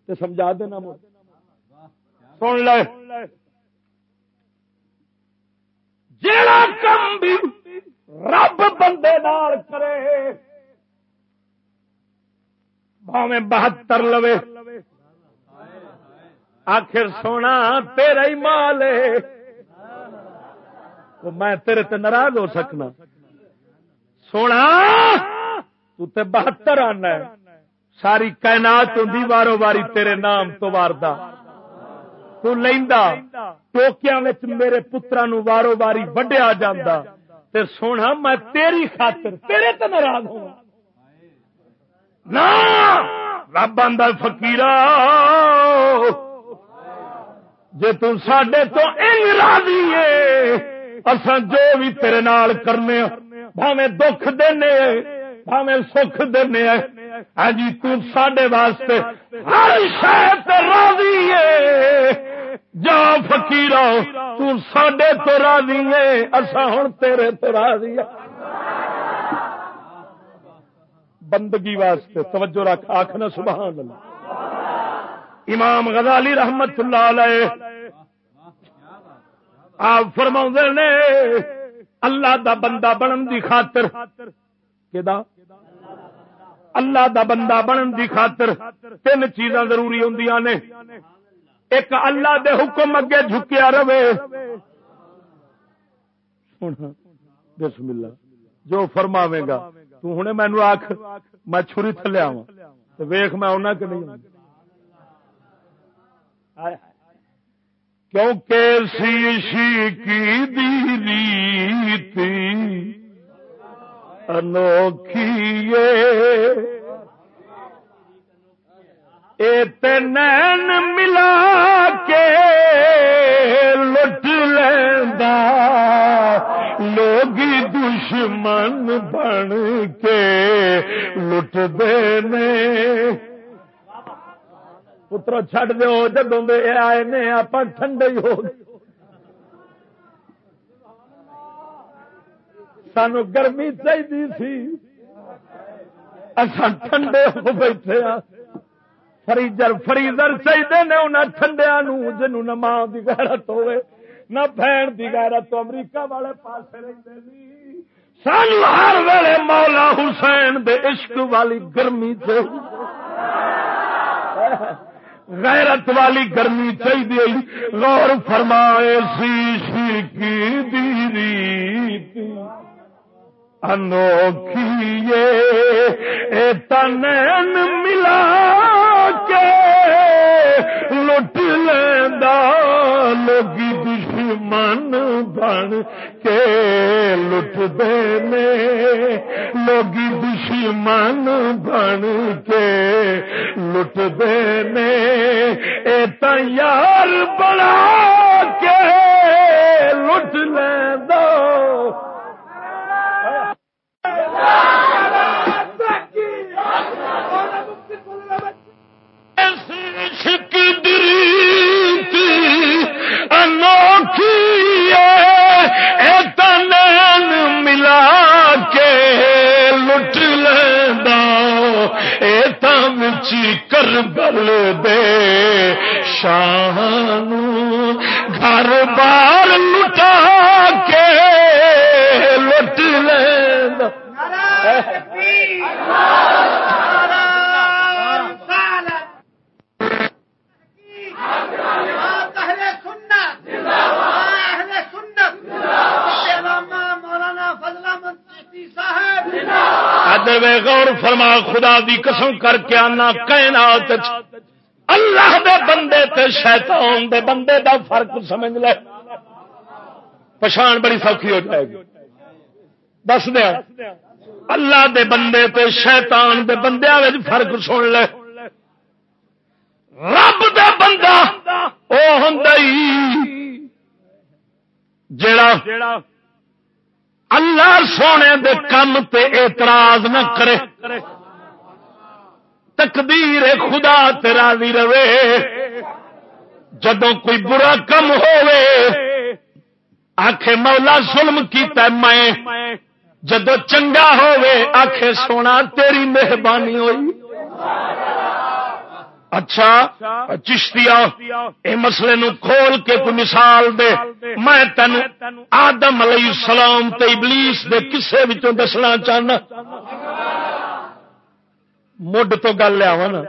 تے سمجھا دینا مو سن لے۔ جڑا کم بھی رب بندے نال کرے بہتر لوے۔ آخر سونا تیرا ہی مال ہے۔ میں تیرے تے ناراض ہو سکنا۔ سونا تے بہتر آنا ساری کائنات ہوں وارو واری تیرے نام تو واردا تو لینا ٹوکیا میرے پترا نو وارو واری وڈیا جانا تے سونا، میں تیری خاطر تیرے تے ناراض ہوں۔ رب آدھا فکیرا جی تے تو راضی ہے اصا جو بھی تیرے نال کرنے بھاویں دکھ دینے بھاویں سکھ دینے ہاں جی تے واسطے ہر شاید راضی ہے۔ جا فکیر تے تو راضی ہے اصا ہوں تیرے تو راضی ہے بندگی واسطے توجہ رکھ آخنا سبحان اللہ۔ امام غزالی رحمت اللہ علیہ۔ آپ فرما نے، اللہ دا بندہ بنن دی خاطر۔ اللہ دا بندہ بنن دی خاطر تین چیزاں ضروری ہوں نے۔ ایک اللہ دے حکم اگے جھکیا رہے۔ بسم اللہ۔ جو فرماوے گا، تو ہوں مینو آخ میں چھری تھلے آوا ویخ میں انہیں کہ نہیں کیونکہ شیشی کی دیری تھی، انوکھی نین ملا کے لٹ لینا لوگ دشمن بن کے لٹ دینے۔ پترو چڈ دو جدوں آئے نے آپ ٹھنڈے ہو سانو گرمی چاہیے سی۔ اصا ٹھنڈے ہو بیٹھے ہاں۔ فریجر فریزر چاہیے نے انہیں ٹھنڈیا جنوں نہ ماں کی غیرت ہوئے، نہ بہن کی غیرت امریکہ والے پاس سانو ہر ویلے مولا حسین دے عشق والی گرمی چاہیے غیرت والی گرمی چاہیے. غور فرمائے سی کی دیری. انوکھی تن ملا کے لٹ لینا لوگی دشمن بن کے لٹ دینے، لوگی دشمن بن کے لٹ دینے۔ اے یار بڑا لٹ لے دو۔ انوکھی کر دے شان گھر بار لٹا کے لٹ لینا ادر غور فرما خدا دی قسم کر کے آنا کائنات تے شیطان دے بندے دا فرق سمجھ لے۔ پچھان بڑی سوکھی ہو جائے گی۔ دس دیا۔ اللہ دے بندے تے شیطان دے بندے فرق سن لے۔ رب دا بندہ او ہوں جڑا اللہ سونے دے کم تے اعتراض نہ کرے۔ تقدیر خدا تیرا بھی رہے۔ جدو کوئی برا کم ہوئے آخ مولا ظلم کیتا میں۔ جدو چنگا ہوئے آخ سونا تیری مہربانی ہوئی۔ اچھا چشتیا اے مسئلے نو کھول کے کوئی مثال دے۔ میں تین آدم علیہ السلام تے ابلیس دے کسے بچوں دسنا چاہنا۔ مڈ تو گل لیا نا۔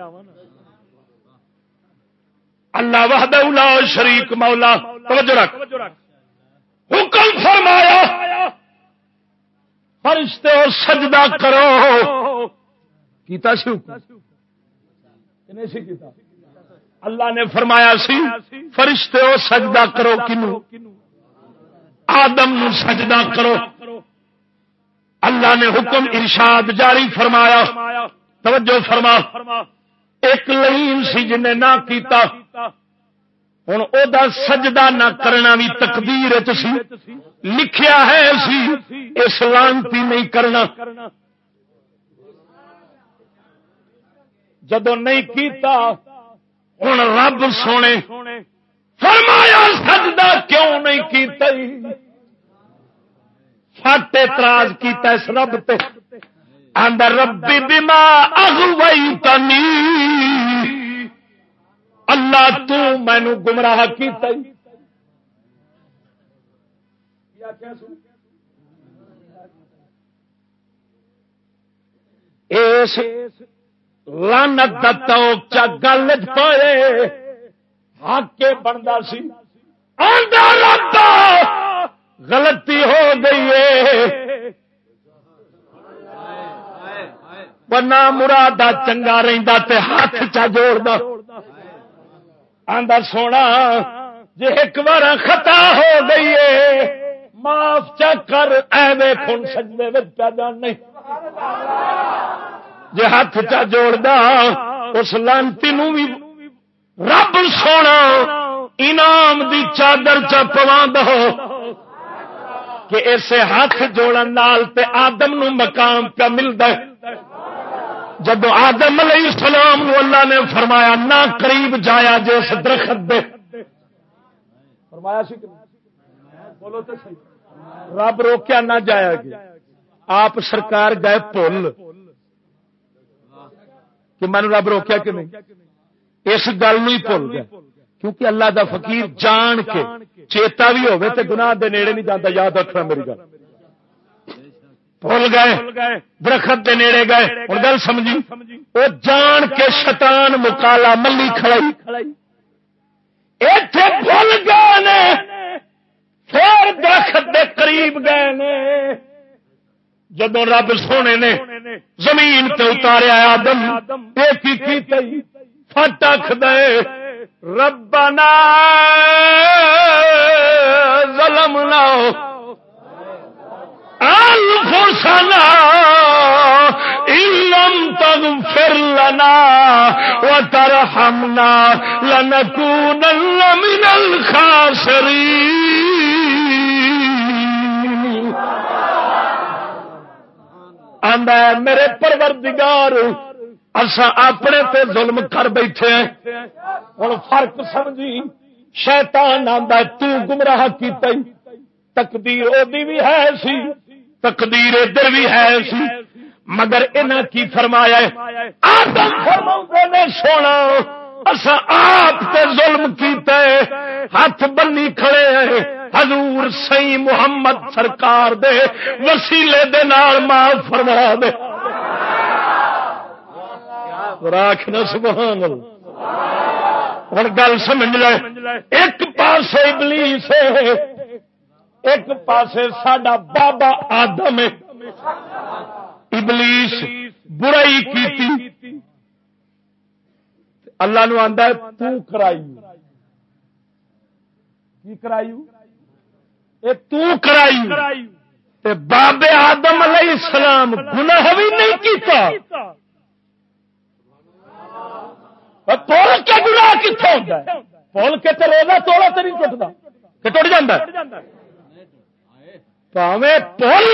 اللہ وحدہ لا شریک مولا، توجہ رکھ۔ حکم فرمایا، فرشتے اور سجدہ کرو۔ کیتا سی حکم؟ اللہ نے فرمایا سی، فرشتے ہو سجدہ کرو کنو؟ آدم نو سجدہ کرو۔ اللہ نے حکم ارشاد جاری فرمایا۔ توجہ فرما۔ ایک لین سی جن نہ کیتا ہوں او سجدہ نہ کرنا بھی تقدیر سی لکھیا ہے سی اس لانتی نہیں کرنا جدو نہیں کیتا ہوں رب سونے فرمایا سجدہ کیوں نہیں کیتا فٹ اعتراض کیتا اس رب تے اندر ربی بیما اغوئی تنی اللہ تو مینو گمراہ کیتا اس لانت چا گل پائے کے بنتا سی۔ غلطی ہو گئی ہے۔ بنا مرادہ چنگا رہتا ہاتھ چا جوڑ آدھا سونا جی ایک بار خطا ہو گئی ہے معاف چا کر، ایویں خون سجدے پہ جان نہیں۔ جی ہاتھ چا جوڑ اس لانتی نو بھی رب سونا، انعام دی چادر چا پوا دو کہ اسے ہاتھ جوڑن نال تے آدم نو مقام پہ ملتا جب آدم علیہ السلام نو اللہ نے فرمایا، نہ قریب جایا جس درخت دے۔ فرمایا سی بولو تو رب روکیا نہ جایا گیا آپ سرکار گئے پل۔ کہ میں رب روکیا کہ نہیں؟ اس گل ہی بھول گیا۔ کیونکہ اللہ دا فقیر جان کے چیتا بھی ہوے تے گناہ دے نیڑے نہیں جاتا یاد رکھنا میری گل۔ بھول گئے درخت دے نیڑے گئے۔ اور گل سمجھی؟ وہ جان کے شیطان مکالا ملی کھڑائی۔ ایتھے بھول گئے پھر درخت دے قریب گئے جب رب سونے نے زمین تے اتاریا آدم فٹ اکھ دے ربنا ظلمنا۔ انفسنا لم تغفر لنا وترحمنا لنكونن من الخاسرين. آندا میرے پروردگار اسا اپنے تے ظلم کر بیٹھے ہیں۔ ہن فرق سمجھی، شیطان آندا ہے، تو گمراہ کیتا تقدیر او دی بھی ہے سی تقدیر ادھر بھی ہے سی، مگر انہاں کی فرمایا ہے، آدم فرماؤں نے سونا اسا آپ تے ظلم کیتے ہاتھ بنی کھڑے ہیں، حضور سی محمد سرکار دے وسیلے دے نال معاف فرما دے۔ راکھنا سبحان اللہ۔ ہوں گل سمجھ لے، ایک پاس ابلیس ہے ایک پاسے ساڈا بابا آدم ابلیس برائی کی اللہ نو آدھا تو کرائی۔ کی کرائی؟ کرائی۔ بابے آدم علیہ السلام گناہ بھی نہیں کیتا۔ پول کے گناہ کتوں ہوتا ہے؟ پول کے تو روزہ توڑا تو نہیں ٹوٹتا کہ ٹوٹ جاتا پاوے پول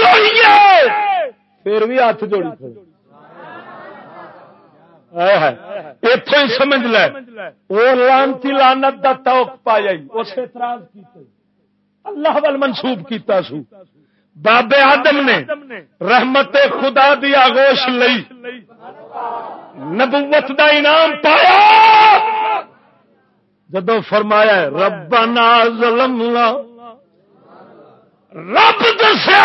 پھر بھی ہاتھ جوڑی اتو ہی سمجھ لے۔ وہ لانتی لانت کا توک پایا اس اعتراض کی اللہ وال منسوب کیتا سو۔ بابے آدم نے رحمت خدا دی آگوش لئی۔ نبوت دا انعام پایا۔ جدو فرمایا ربنا ظلمنا رب دسے،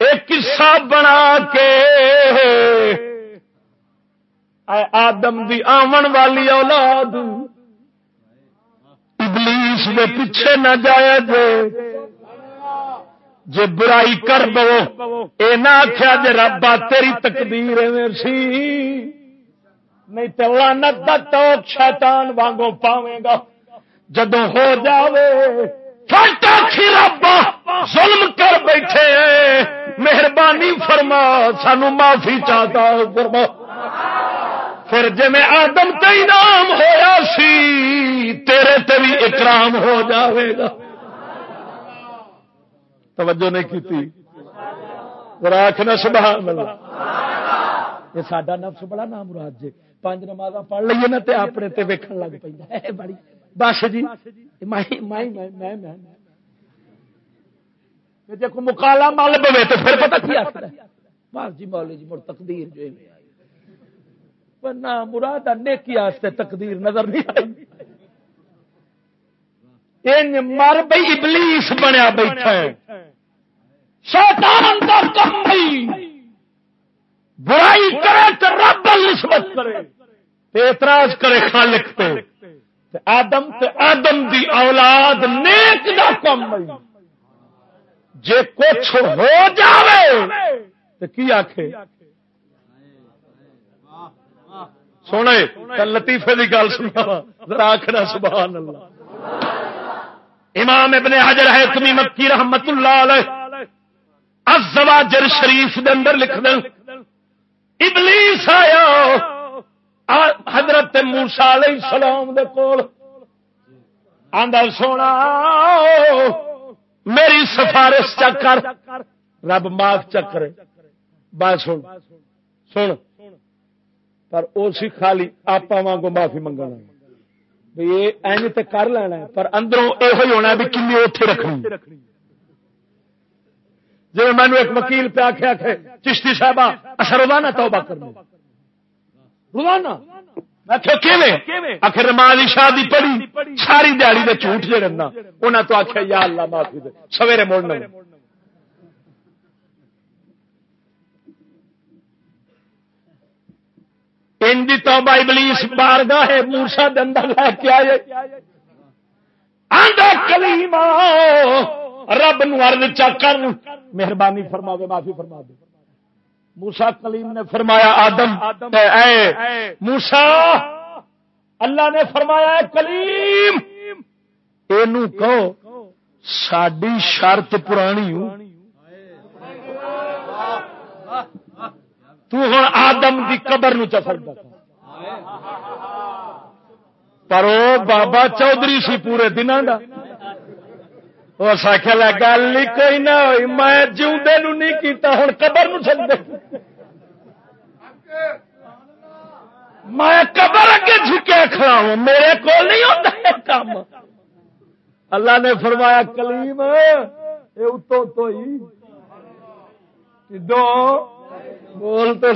ایک قصہ بنا کے۔ آدم دی آمن والی اولاد، ابلیس دے پیچھے نہ جایا جے۔ جے برائی کر دو، اے نہ آخیا جے ربا تیری تقدیر سی۔ نہیں تو لانت دا تو شیطان وانگو پاوے گا۔ جدو ہو جاوے ظلم کر بیٹھے۔ مہربانی فرما، سانو معافی چاہتا فرما۔ پھر جی میں آدم انعام ہوا سی، تیرے تے بھی اکرام ہو جاوے گا۔ توجہ نہیں کی راکھنا سبحان اللہ۔ یہ ساڈا نفس بڑا نام مراد جی پانچ نماز پڑھ لیے نا تے اپنے تے ویکھن لگ پہ بڑی بس جی۔ جی۔ مکالا مل پوے تو پھر پتہ کی آخر بس جی مولی جی مڑ تقدیر جو نہ مراد نیکی آستے تقدیر نظر نہیں آئی۔ مر بھائی ابلیس بنیا بیٹھا ہے۔ شیطان کا کم بھائی برائی کرے تو رب نسبت کرے۔ اعتراض کرے خالق پہ آدم تے آدم دی اولاد نیک دا کم بھائی جے کچھ ہو جاوے تو کی آخے سونے لطیفے کی گل سنا ذرا آخنا سبحان اللہ۔ امام ابن حجر ہے تمی مکی رحمت اللہ علیہ۔ الزواجر شریف دے اندر لکھ دیں۔ ابلیس آیا۔ حضرت موسا علیہ السلام دے کول۔ آندر سونا، میری سفارش چکر رب معاف چکر بات سن سن۔ پر اسی خالی آپ وگوں معافی منگنا بھائی این تو کر لینا پر اندروں یہ ہونا بھی کن اتے رکھنی۔ جی مینو ایک وکیل پہ آخیا چشتی صاحب اچھا روزانہ توبہ کرنا روزانہ آخر رمالی شادی پڑھی ساری دیہی میں جھوٹ جڑے انہوں تو آخیا یا اللہ معافی دے سویرے مڑنا ان کی تو ابلیس بار گاہ مورسا اندر لے کے آئے کلیم رب نرد چکر مہربانی فرما دے معافی فرما دے موسا کلیم نے فرمایا، آدم، اے موسا اللہ نے فرمایا کلیم یہ ساری شرط پرانی توں آدم کی قبر نو چفر پر وہ بابا چودھری سی پورے دن کا اس آخیا گل ہی کوئی نہ ہوئی میں جیوندے نو نہیں کیتا ہوں قبر نو چلتے میں قبر اگے جھکے کھڑا ہوں میرے کو نہیں ہوتا کام اللہ نے فرمایا کلیم یہ اتو تو ہی دو بول تو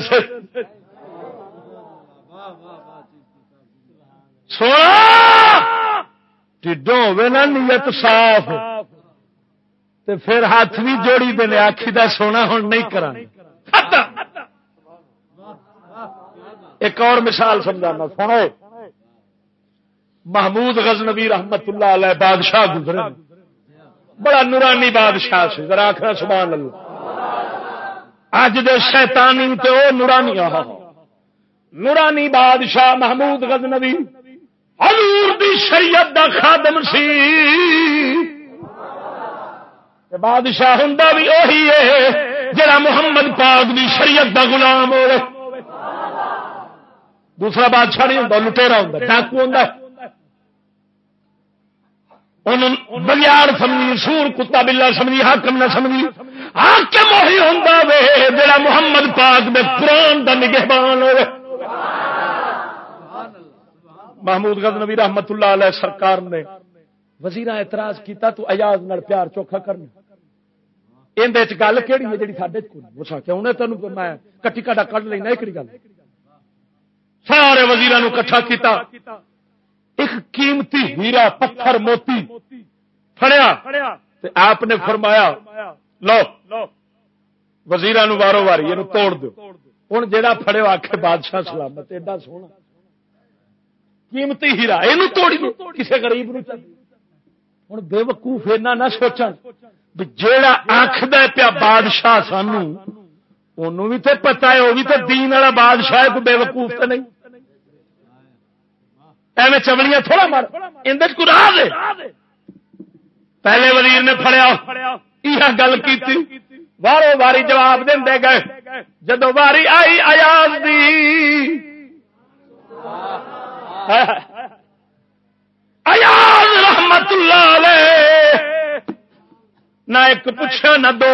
سونا ٹھڈو ہوے نا نیت صاف تے پھر ہاتھ بھی جوڑی دے آخی دا سونا ہوں نہیں کرا ایک اور مثال سمجھانا، سنو۔ محمود غزنبی رحمت اللہ علیہ بادشاہ گزرے۔ بڑا نورانی بادشاہ سے ذرا آخر سبحان اللہ۔ اج دے شیطانی تے او نورانی آ ہاں۔ نورانی بادشاہ محمود غزنبی حضور دی شریعت دا خادم سی۔ بادشاہ ہوں بھی اہی ہے جڑا محمد پاک دی شریعت دا غلام ہو دوسرا بادشاہ نہیں ہوں لٹےرا ہوں ڈاکو ہوں بگیار سمجھی، سور کتا بلا سمجھی، حاکم نہ سمجھی۔ حاکم وہی ہوں وے جڑا محمد پاک دے قرآن دا نگہبان ہوئے محمود غز نبی رحمت اللہ علیہ سرکار نے وزیر اعتراض کیتا تو ایاز نال پیار چوکھا کرنا۔ اندر گل کہڑی ہے جی سڈے اس آخیا انہیں تین میں کٹی کٹا کٹ لینا ایک گل سارے وزیر کٹھا کیتا ایک قیمتی ہیرا پتھر موتی فڑیا آپ نے فرمایا لو وزیر وارو واری یہ توڑ دو ہوں جہاں فڑو آخ بادشاہ سلامت ایڈا سونا قیمتی ہیرا یہ توڑی کسی گریب ہوں بے وقوف ایسا نہ سوچا جیڑا آخد پیا بادشاہ سانو انہوں بھی تو پتا ہے وہ بھی تو دین والا بادشاہ کوئی بے وقوف تو نہیں۔ ایویں چمڑیاں تھوڑا مار اندر کو راہ دے پہلے وزیر نے فڑیا یہ گل کی وارو واری جواب دے گئے۔ جدو واری آئی آیاز دی۔ ایاز رحمت اللہ علیہ۔ نہ ایک پوچھا، نہ دو،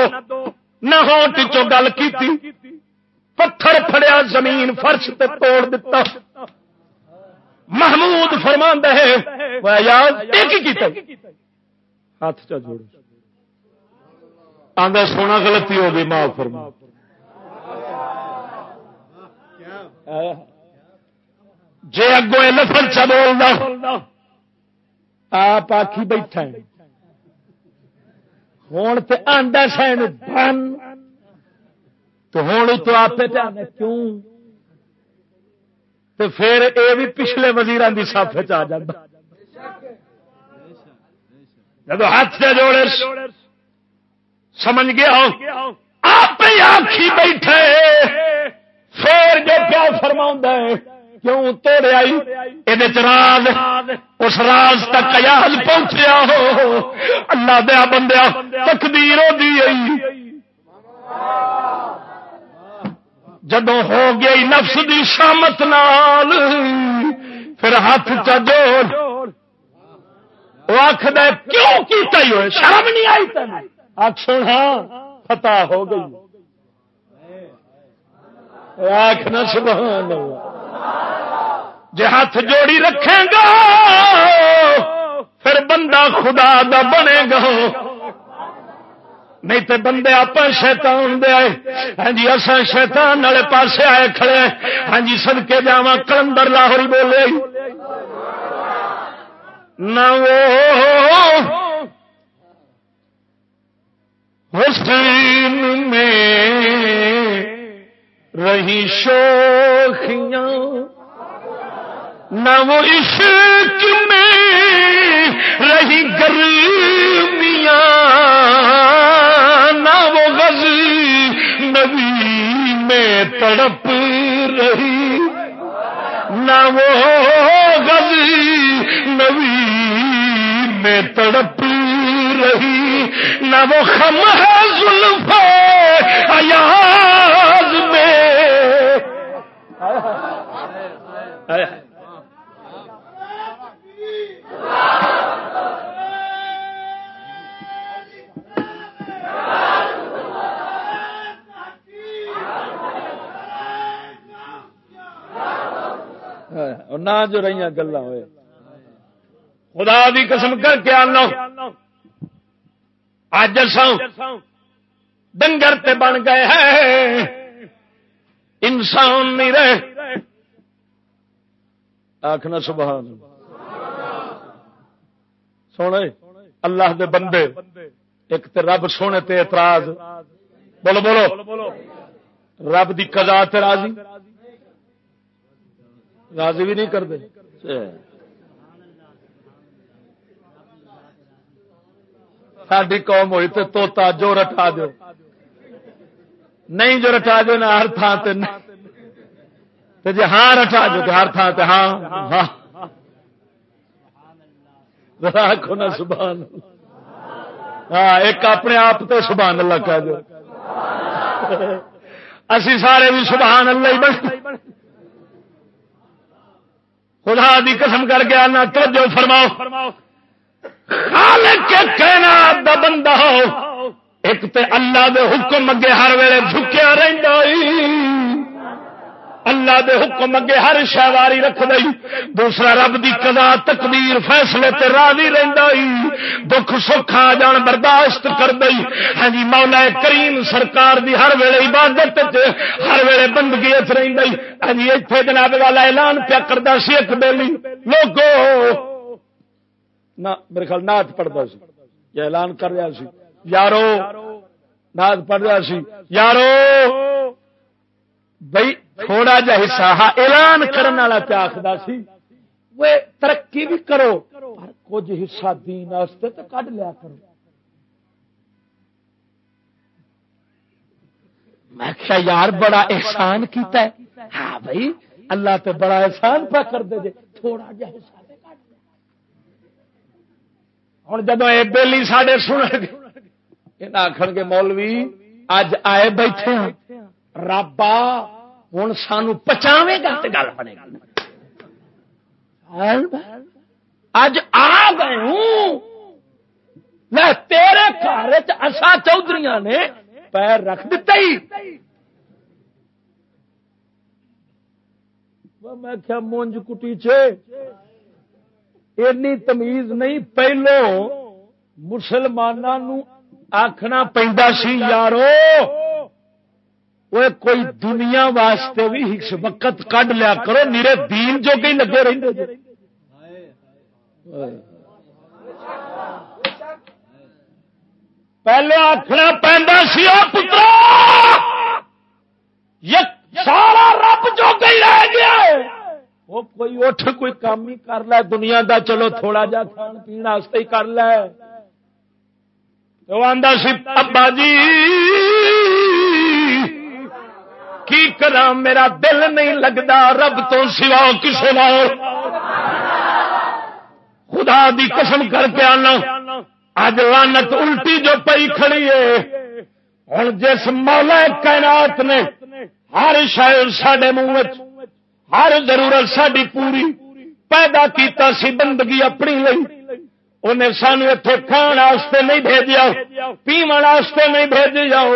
نہ ہوٹ چو گل کی پتھر پھڑیا، زمین فرش تے توڑ دیتا محمود فرما ہے ہاتھ چا جوڑ آدھا سونا غلطی ہو گئی ماں فرما۔ جی اگو لفظ چ بولنا آپ آخی بیٹھا ہوں تو آدھا سین بن تو ہوں تو آپ کیوں؟ تو پھر اے بھی پچھلے وزیر کی سف آ جا جب ہاتھ سے جوڑے سمجھ گیا آپ ہی آخی بیٹھے۔ پھر جو کیا فرما ہے کیوں توڑے آئی؟ راز اس راز تک ایاز پہنچیا ہو۔ اللہ دیا بندیا تقدیر دی جدو ہو گئی نفس دی شامت نال، پھر ہاتھ چور وہ آخ کیوں کیتا ہی ہوئے؟ شرم نہیں آئی تین آخ ہاں فتح ہو گئی۔ آخنا سبحان اللہ۔ جی ہاتھ جوڑی رکھے گا، پھر بندہ خدا دا بنے گا۔ نہیں تو بندے آپ شیتان دے آئے۔ ہاں جی اصا شیتان والے پاسے آئے کھڑے ہاں جی سد کے جا کلندر لاہور بولے۔ نہ وہ حسین میں رہی شوخیاں نہ وہ عشق میں رہی گرمیاں، نہ وہ غز نبی میں تڑپ رہی، نہ وہ غز نبی میں تڑپ رہی، نہ وہ خم ہے زلف ایاز نہ جو رہی گلا ہوئے۔ خدا دی قسم کر کے آنا۔ اج سو ڈنگر بن گئے ہیں۔ انسان نہیں رہے۔ آخنا سبحان سونے، اللہ دے بندے، ایک تے رب سونے تے اعتراض۔ بولو بولو۔ رب دی قضا تے راضی؟ راضی بھی نہیں کرتے۔ ساری قوم ہوئی تو توتا جو رٹا دو نہیں جو رٹا دو نا ہر تھان سے جی ہاں رٹا دو تو ہر تھان سے ہاں ہاں رکھو نا سبحان ہاں ایک اپنے آپ تو سبحان اللہ کہہ دو۔ اسی سارے بھی سبحان اللہ ہی بن۔ خدا دی قسم کر کے آنا، توجہ فرماؤ۔ خالق کے کہنا دا بندہ ہو۔ ایک تے اللہ دے حکم اگے ہر ویلے جھکیا رہندا اللہ دے حکم اگے ہر شہواری رکھ دئی۔ دوسرا رب دی قضا، تقدیر، فیصلے تے راضی رہندا دکھ، سکھ آ جان برداشت کر دئی۔ ہاں جی مولا کریم سرکار دی ہر ویلے عبادت تے ہر ویلے بندگی اچ رہندا ہاں جی ایتھے جناب والا اعلان پیا کردا سی ایک بیلی۔ لوگو! نہ میرے خیال نات پڑھتا سی۔ یا اعلان کر رہا سی۔ یارو نات پڑھ رہا سی۔ یارو! بھائی تھوڑا جا حصہ ہاں، اعلان کرنے والا پیا آخر سی، وہ ترقی بھی کرو کچھ حصہ دین واسطے تو کڈ لیا کرو۔ میں کیا یار، بڑا احسان کیتا ہے۔ ہاں بھائی، اللہ تے بڑا احسان پہ کر دے دے تھوڑا جا حصہ ہوں جدو یہ بےلی سڈے سن گے آخر گے، مولوی، اج آئے بیٹھے ہاں۔ رابا ہوں سان پچاوے گا گل بنے گی۔ اج آ گئے ہوں۔ میں تیرے گھر چسا چودھری نے پیر رکھ دیتا ہی۔ میں کیا مونج کٹی چ اینی تمیز نہیں پہلو مسلمانوں آخنا پہنتا سی یارو۔ وہ کوئی دنیا واسطے بھی وقت کڈ لیا کرو، نیرے دین جو کہ لگے رہتے پہلے آخنا پہنتا سی پترا! سارا رب جو کہ رہ گیا۔ وہ کوئی اٹھ، کوئی کام ہی کر لے، دنیا دا چلو تھوڑا جا کھان پینے ہی کر لے۔ سی، ابا جی! کی کرا میرا دل نہیں لگتا رب تو سوا کسی خدا دی قسم کر کے آنا۔ اج لانت الٹی جو پئی کھڑی ہے۔ ہوں جس مولا کائنات نے ہر شاید سڈے منہ ہر ضرورت ساری پوری پیدا کیتا سی بندگی اپنی لئی انہیں سانو اتنے کھان نہیں بھیجا پیو نہیں بھیج جاؤ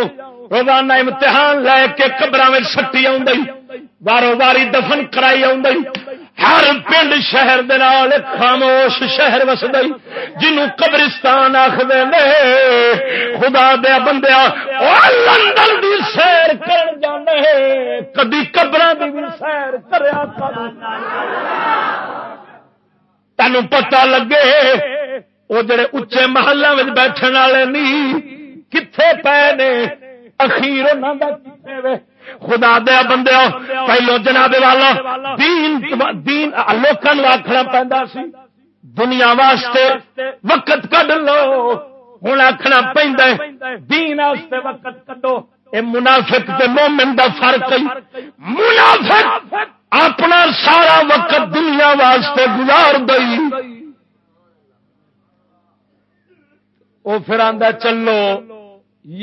روزانہ امتحان لے کے قبر سٹی آاروں باری دفن کرائی آئی ہر پنڈ شہر خاموش شہر وسد جنوں قبرستان آخر خدا دیا بندیا لندن دی سیر کر جانے کدی قبر کی بھی سیر کریا تین پتا لگے وہ جڑے اچے محلہ میں بیٹھنے والے نہیں کتنے پے نے؟ اخیر خدا دیا بندے پہلو جناب والا، دین دین لوگوں آخنا پہنتا سی، دنیا واسطے وقت کڈ لو۔ ہوں آخنا پہنتا دین واسطے وقت کڈو۔ اے منافق تے مومن دا فرق منافق! اپنا سارا وقت دنیا واسطے گزار گئی وہ پھر آدھا چلو،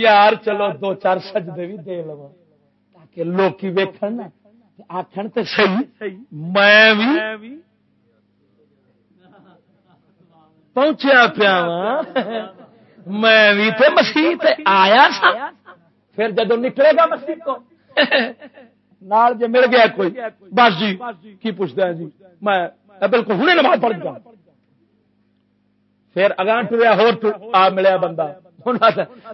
یار، چلو، دو چار سجدے بھی دے لو تاکہ لوکی ویکن آخر تو صحیح، میں بھی پہنچیا پیا میں بھی تو مسیح آیا سا۔ پھر جدو نکلے گا مسیح کو۔ نال جے مل گیا کوئی بس جی کی پوچھتا ہے جی؟ میں بالکل ہوں نماز پڑھ گیا پھر اگاں ٹریا ہو ملیا بندہ۔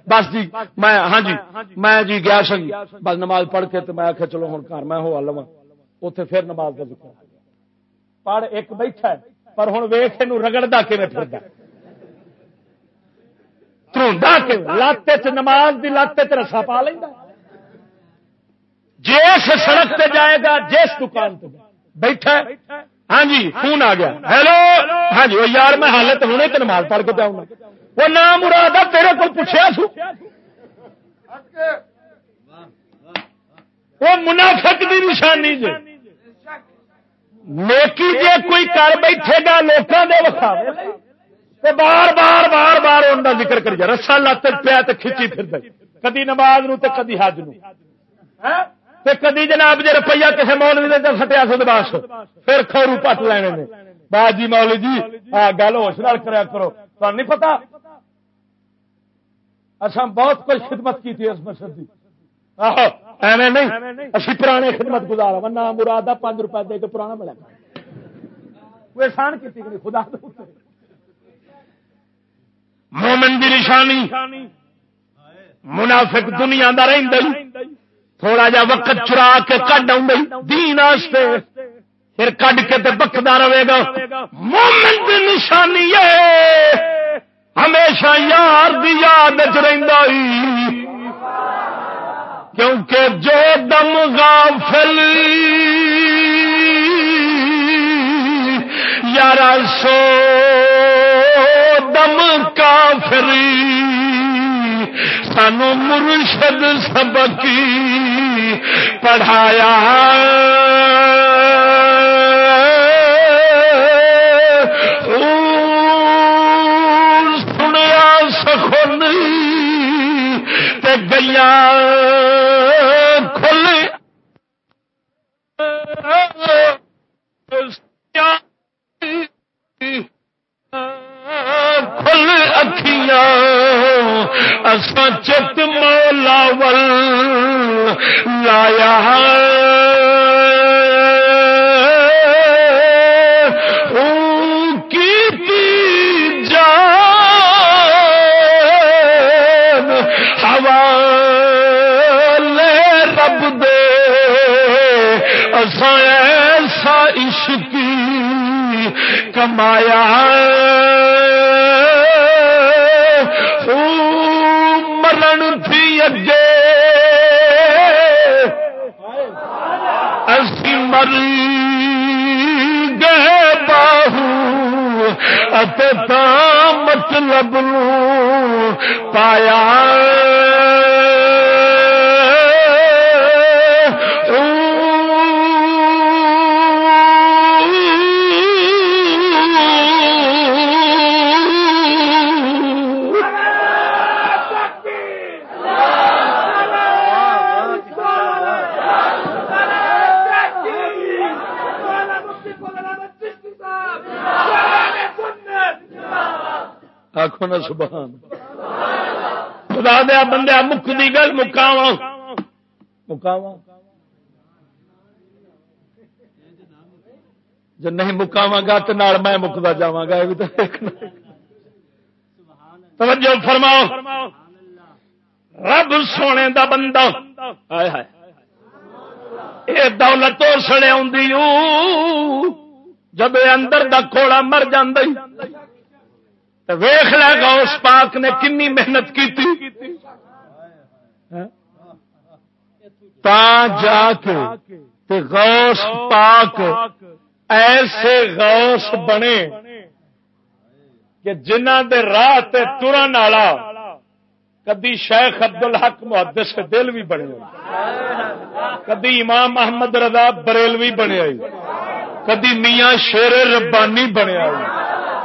بس جی میں ہاں جی میں جی گیا سن بس نماز پڑھ کے تو میں آخیا چلو ہوں گھر میں ہوا لوا اتے پھر نماز کا ذکر۔ پڑھ ایک بیٹھا پر ہوں ویخ یہ رگڑتا کہ پھر لاتے چ نماز کی لاتے چ رسا پا لینا جس سڑک پہ جائے گا جس دکان پہ بیٹھا ہاں جی فون آ گیا۔ ہیلو ہاں جی وہ یار، میں حالت ہونے تو نماز پڑھ کے پاؤں گا۔ وہ نام مراد تیرے کو پوچھا سو۔ وہ منافق کی نشانی جی نیکی جی کوئی کر بیٹھے گا لوگوں کے وقت بار بار بار بار ان کا ذکر کری جا۔ رسا لت پیا تو کھچی پھر کدی نماز نو تے کدی حج نو۔ کدی جناب جی روپیہ کسی مولوی نے سٹیا سو بس پھر خورو پٹ لینے نے۔ بات جی مولوی جی گل ہوش نال کرا کرو۔ تو نہیں پتا؟ اچھا بہت کچھ خدمت کی تھی اس مسجد کی ایویں نہیں۔ اسی پرانے خدمت گزار ہاں۔ نام مراد پانچ روپئے دے کے پرانا ملا کوئی احسان کی خدا مومن کی نشانی۔ منافق دنیا کا رہ تھوڑا جا وقت چرا کے کڈ دین پھر کڈ کے بکتا رہے گا۔ مومن کی نشانی ہے ہمیشہ یار دی یاد کیونکہ جو دم غافل یار سو دم کافری۔ سانو مرشد سبق پڑھایا۔ سنیا سخن گیا کھل کھل اکھیاں۔ چت مولا ول لایا ایسا عشقی کمایا اگے اسی مری گئے باہو اتا مطلب پایا آخو نا سبحان خدا دیا بندہ مک دی گل مکاو مکاو جو نہیں مکاوا گا تو میں مکتا جا یہ بھی تو توجہ فرماؤ۔ رب سونے دا بندہ۔ یہ دولت سڑے آ جب اندر دا کوڑا مر جی ویخ لے گا اس پاک نے کنی محنت کی تھی تا جا کے غوث پاک ایسے غوث بنے کہ جنہ دے راہ ترن والا کدی شیخ ابد الحق محدث دل بھی بنے کدی امام محمد رضا بریلوی بنے کدی میاں شیر ربانی بنے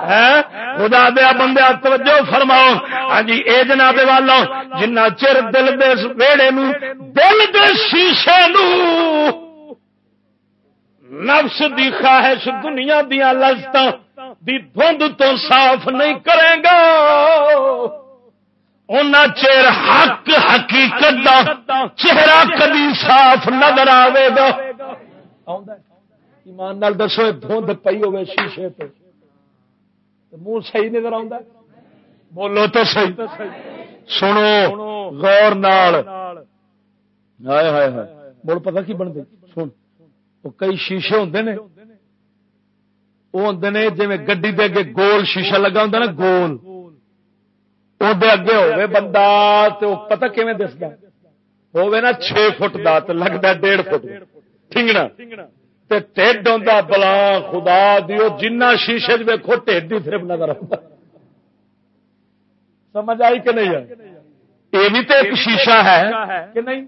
خدا دیا بندے، توجہ فرماؤ۔ ہاں جی اے جناب والا جنا چر دل دے ویڑے نو دل دے شیشے نو نفس دی خواہش دنیا دیا لذت دی دھند تو صاف نہیں کرے گا۔ ان چیر حق، حقیقت دا چہرہ کدی صاف نظر آئے گا۔ ایمان نال دسو دھوند پی ہوے شیشے پہ منہ صحیح نظر آ بولو تو صحیح۔ سنو غور نال۔ ہائے ہائے ہائے۔ مڑ پتا کی بن گئی سن۔ وہ کئی شیشے ہوں نے۔ وہ ہوں نے جی گڈی دے اگے گول شیشہ لگا ہوں نا گول۔ اندر اگے ہوئے بندہ پتا کیون دستا ہوے نا چھ فٹ دا تو لگتا ڈیڑھ فٹ۔ ٹھنگنا۔ ٹھڈ ہوں بلا خدا دیو جنہ شیشے ویکو ٹھڈ ہی صرف نظر آتا سمجھ آئی کہ نہیں یہ بھی تو ایک شیشہ ہے۔ کہ نہیں؟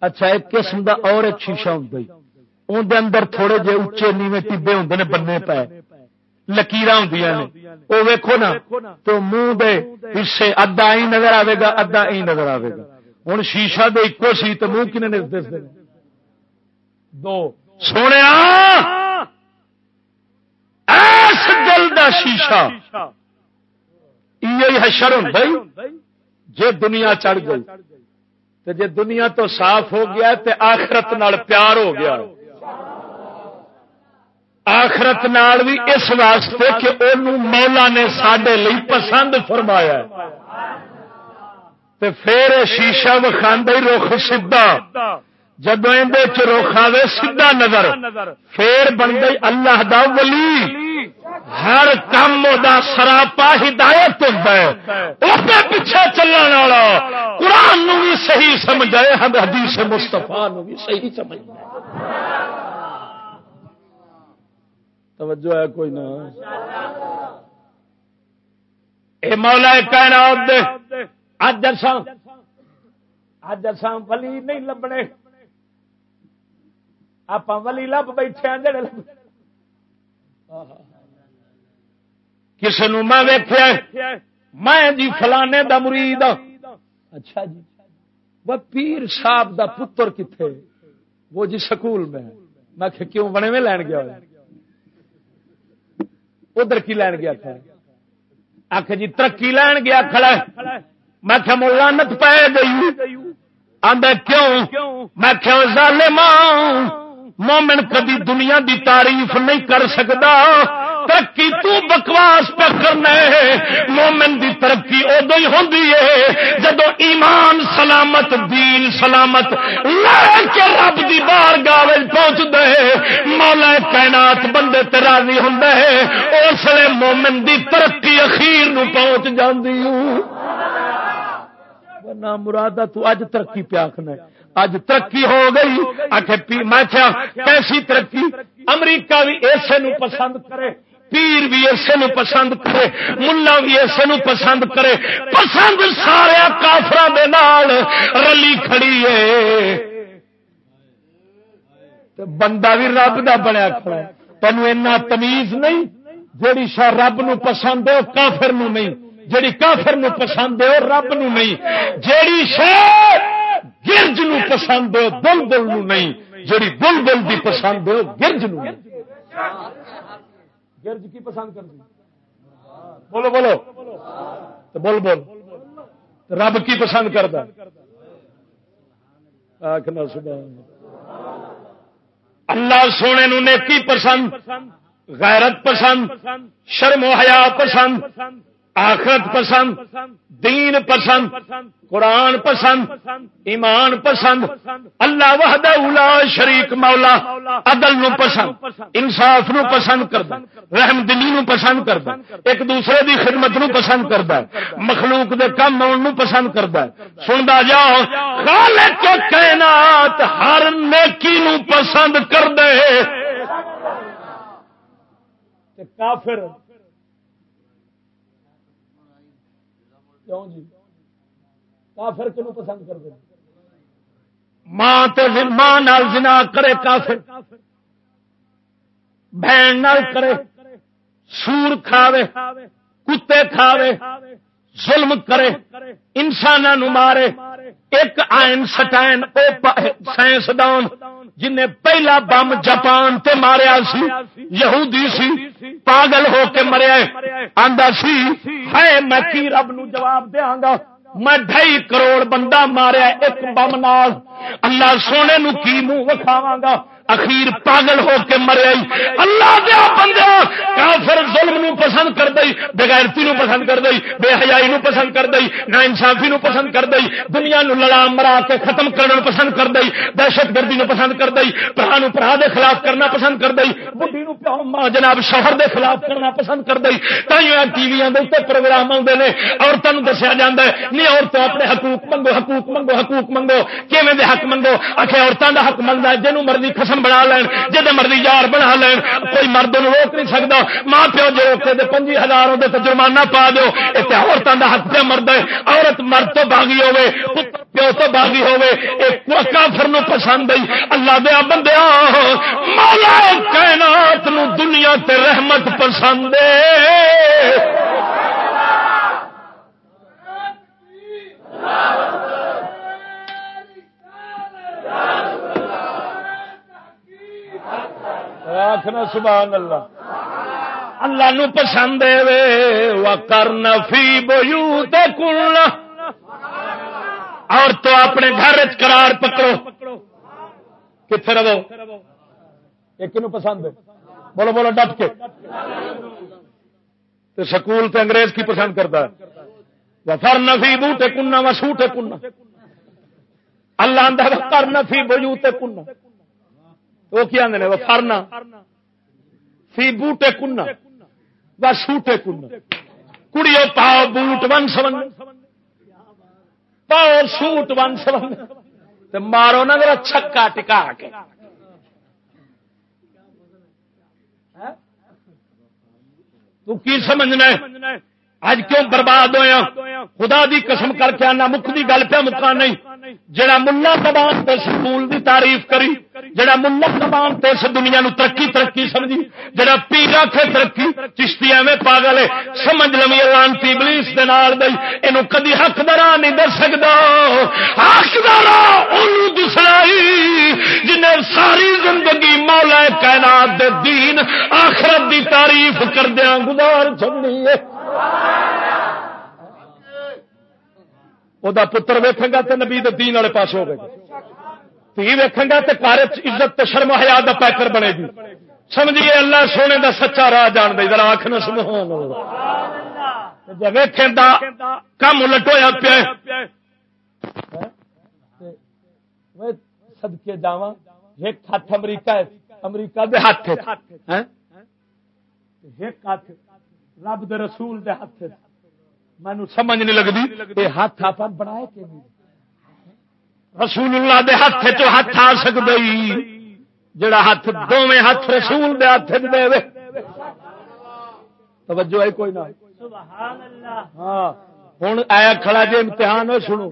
اچھا ایک قسم دا اور ایک شیشہ ہوں اندر اندر تھوڑے جے اچے نیوے ٹبے ہوں نے بننے پے۔ لکیر ہوں وہ ویکو نا تو منہ دے حصے ادا ہی نظر آئے گا ادا ہی نظر آئے گا۔ ہوں شیشہ دے ایکو سی تو منہ کن دس دے۔ دو۔ سونے ایس دل دا شیشہ! یہ حشر ہوں جے دنیا چڑھ گئی۔ تو جے دنیا تو صاف ہو گیا تو آخرت نال پیار ہو گیا آخرت نال بھی اس واسطے کہ انہوں مولا نے سڈے لی پسند فرمایا تے پھر شیشہ وکھاند ہی رخ سیدا جب اندر آئے سیدا نظر۔ پھر بن گئی اللہ دا ولی۔ ہر کام دا سراپا ہدایت ہوتا ہے۔ اس پیچھے چلنے والا۔ قرآن نو بھی صحیح سمجھائے ہم حدیث مستفا نو بھی صحیح سمجھ توجہ ہے کوئی نہ۔ اے مولا کائنات دے اج اج اساں ولی نہیں لبنے۔ آپ ولی لب بیٹھے ہیں جڑے کسی نو میں ویخیا میں جی فلانے دا مرید اچھا جی وہ پیر صاحب دا پتر کتنے وہ جی سکول میں میں کیوں بنے میں لین گیا ادھر کی لین گیا تھا آخ جی ترقی لین گیا کھڑا میں کیا ملانت پہ گئی آدھا کیوں میں کیا ظالم مومن کدی دنیا دی تعریف نہیں کر سکتا ترقی تو بکواس پہ کرنا مومن دی ترقی ادو ہی ہوں جدو ایمان سلامت، دین سلامت، لے کے رب دی بار گاوج پہنچ دے مولا کائنات بندے تراضی ہوں اس لیے مومن دی ترقی اخیر نو پہنچ جاندی ہوں نہ مرادہ تو اج ترقی پیاکھنا ہے۔ اج ترقی ہو گئی۔ آخر میں کیسی ترقی؟ امریکہ بھی اسے نو پسند کرے، پیر بھی اسے نو پسند کرے، ملا بھی اسے نو پسند کرے۔ پسند سارے کافر رلی کھڑی ہے۔ بندہ بھی رب دا بنیا کھڑا تین اینا تمیز نہیں، جیڑی شاہ رب نو پسند ہے کافر نو نہیں۔ جیڑی کافر نو پسند ہے رب نو نہیں۔ جیڑی شاہ گرج نو پسند ہے دل دل نو نہیں جیڑی دل دل دی پسند ہے گرج نو گرج کی پسند کر دی؟ بولو بولو۔ تو بول بول۔ رب کی پسند کرتا۔ اللہ سونے نو نیکی پسند غیرت پسند شرم و حیا پسند۔ آخرت پسند، دین پسند، قرآن پسند، ایمان پسند، اللہ وحدہ اولا شریک مولا، عدل نو پسند، انصاف نو پسند کرتا رحم دلی نو پسند کرتا ایک دوسرے دی خدمت نو پسند کرتا مخلوق دے کم آن نو پسند کرتا سنتا جاؤ، خالق کائنات ہر نیکی نو پسند کر دے کافر کیوں جی؟ کافر کنو پسند کر دے ماں تو ماں نال جنا کرے کافر۔ بہن نال کرے۔ سور کھاوے۔ کتے کھاوے۔ ظلم کرے۔ انسان مارے۔ ایک آئن سٹائن سائنسدان۔ جن پہلا بم جاپان تے ماریا سی، یہودی سی، پاگل ہو کے مریا آندا سی ہے میں کی رب نو جواب دیاں گا میں ڈھائی کروڑ بندہ ماریا ایک بم نال۔ اللہ سونے نو کی منہ وکھاواں گا اخیر پاگل ہو کے مرے اللہ دیا بندہ کافر ظلم نو پسند کر دئی، بغیرتی نو پسند کر دئی، بے حیائی نو پسند کر دئی نا انصافی نو پسند کر دئی، دنیا نو لڑا مرا کے ختم کرنا پسند کر دئی، دہشت گردی نو پسند کر دئی پرا نو پرا دے خلاف کرنا پسند کر دئی بڈی نو پیو ماں جناب شوہر دے خلاف کرنا پسند کر دئی۔ تائیوں ٹی وی دے پروگرام آتے ہیں عورتوں دسیا جا ہے، نہیں عورتوں اپنے حقوق منگو حقوق منگو حقوق منگو، کیویں دے حق منگو؟ آخر عورتوں کا حق منگتا ہے جنوب مرضی خسم قسم بنا لین جی مرضی یار بنا لین، کوئی مرد روک نہیں سکتا ماں پیو جو روکے دے پنجی ہزار ہوتے تو جرمانہ پا دو اتنے عورتوں کا حق پہ مرد ہے۔ عورت مرد تو باغی ہوے پیو تو باغی ہوے کافر نو پسند آئی؟ اللہ دیا بندیا مولا کائنات نو دنیا تے رحمت پسند آخنا سبحان اللہ۔ اللہ نو پسند و کرنا فی بو کلنا اور تو اپنے گھر کرار پکڑو۔ کتنے رہو؟ ایک پسند بولو بولو، ڈٹ کے۔ تو سکول تو انگریز کی پسند کرتا ہے۔ وہ فر نفی بوٹے کننا و سوٹے کننا اللہ اندر کر نفی بجوتے کننا وہ کیا آدھے وہ فرنا سی بوٹے کنا۔ و سوٹے کنا۔ کڑیو پاؤ بوٹ ون سون۔ پاؤ سوٹ ون سون۔ مارو نا میرا چھکا ٹکا کے۔ تو کی سمجھنا ہے؟ اج کیوں برباد ہویا ہاں؟ خدا دی قسم کر کے آنا، مکھ دی گل پہ مکا نہیں۔ جڑا ملا زبان تے سکول دی تعریف کری، جڑا ملا زبان تے اس دنیا نو ترقی ترقی سمجھی، جڑا پیر آخے ترقی، چشتی ایویں پاگل ہے۔ سمجھ لوی لانتی ابلیس دے نال دئی اینو کدی حق درا نہیں دس سکدا۔ حق درا اونوں دسلائی جن ساری زندگی مولا کائنات دے دین آخرت دی تعریف کردیاں گزار چھڑنی ہے۔ پتر ویکے گا تو نبی دین والے پاس ہو گئے تھی ویکے گا تو گھر عزت شرم حیات کا پیکر بنے گی سمجھیے اللہ سونے دا سچا راہ جان دے ذرا آخر سبحان جب ویکھیں دا کم الٹ ہویا پیا سدکے جاوا ایک ہاتھ امریکہ امریکہ دے ہاتھ ایک ہاتھ رب دے رسول دے ہاتھ مینو سمجھ نہیں لگتی یہ ہاتھ آپ بنائے کہ رسول اللہ دے ہاتھ چ ہاتھ آ سکتا جڑا ہاتھ دونوں ہاتھ رسول دے ہاتھ دے توجہ ہے کوئی نہ۔ ہاں۔ ہوں آیا کھڑا جی امتحان ہو سنو۔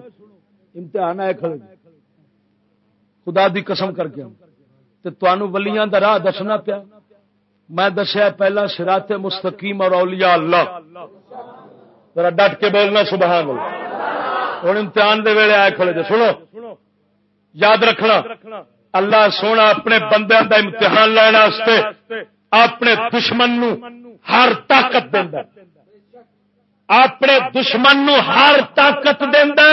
امتحان آیا کھڑے۔ خدا دی قسم کر کے۔ تمہوں ولیاں دا راہ دسنا پیا۔ میں دسیا پہلا سرات مستقیم اور اولیاء اللہ۔ ذرا ڈٹ کے بولنا، سبحان اللہ۔ ہوں امتحان دے ویلے آئے کھڑے جے سنو۔ یاد رکھنا، اللہ سونا اپنے بندے دا امتحان لینا اپنے دشمن نو ہر طاقت دینا اپنے دشمن نو ہر طاقت دینا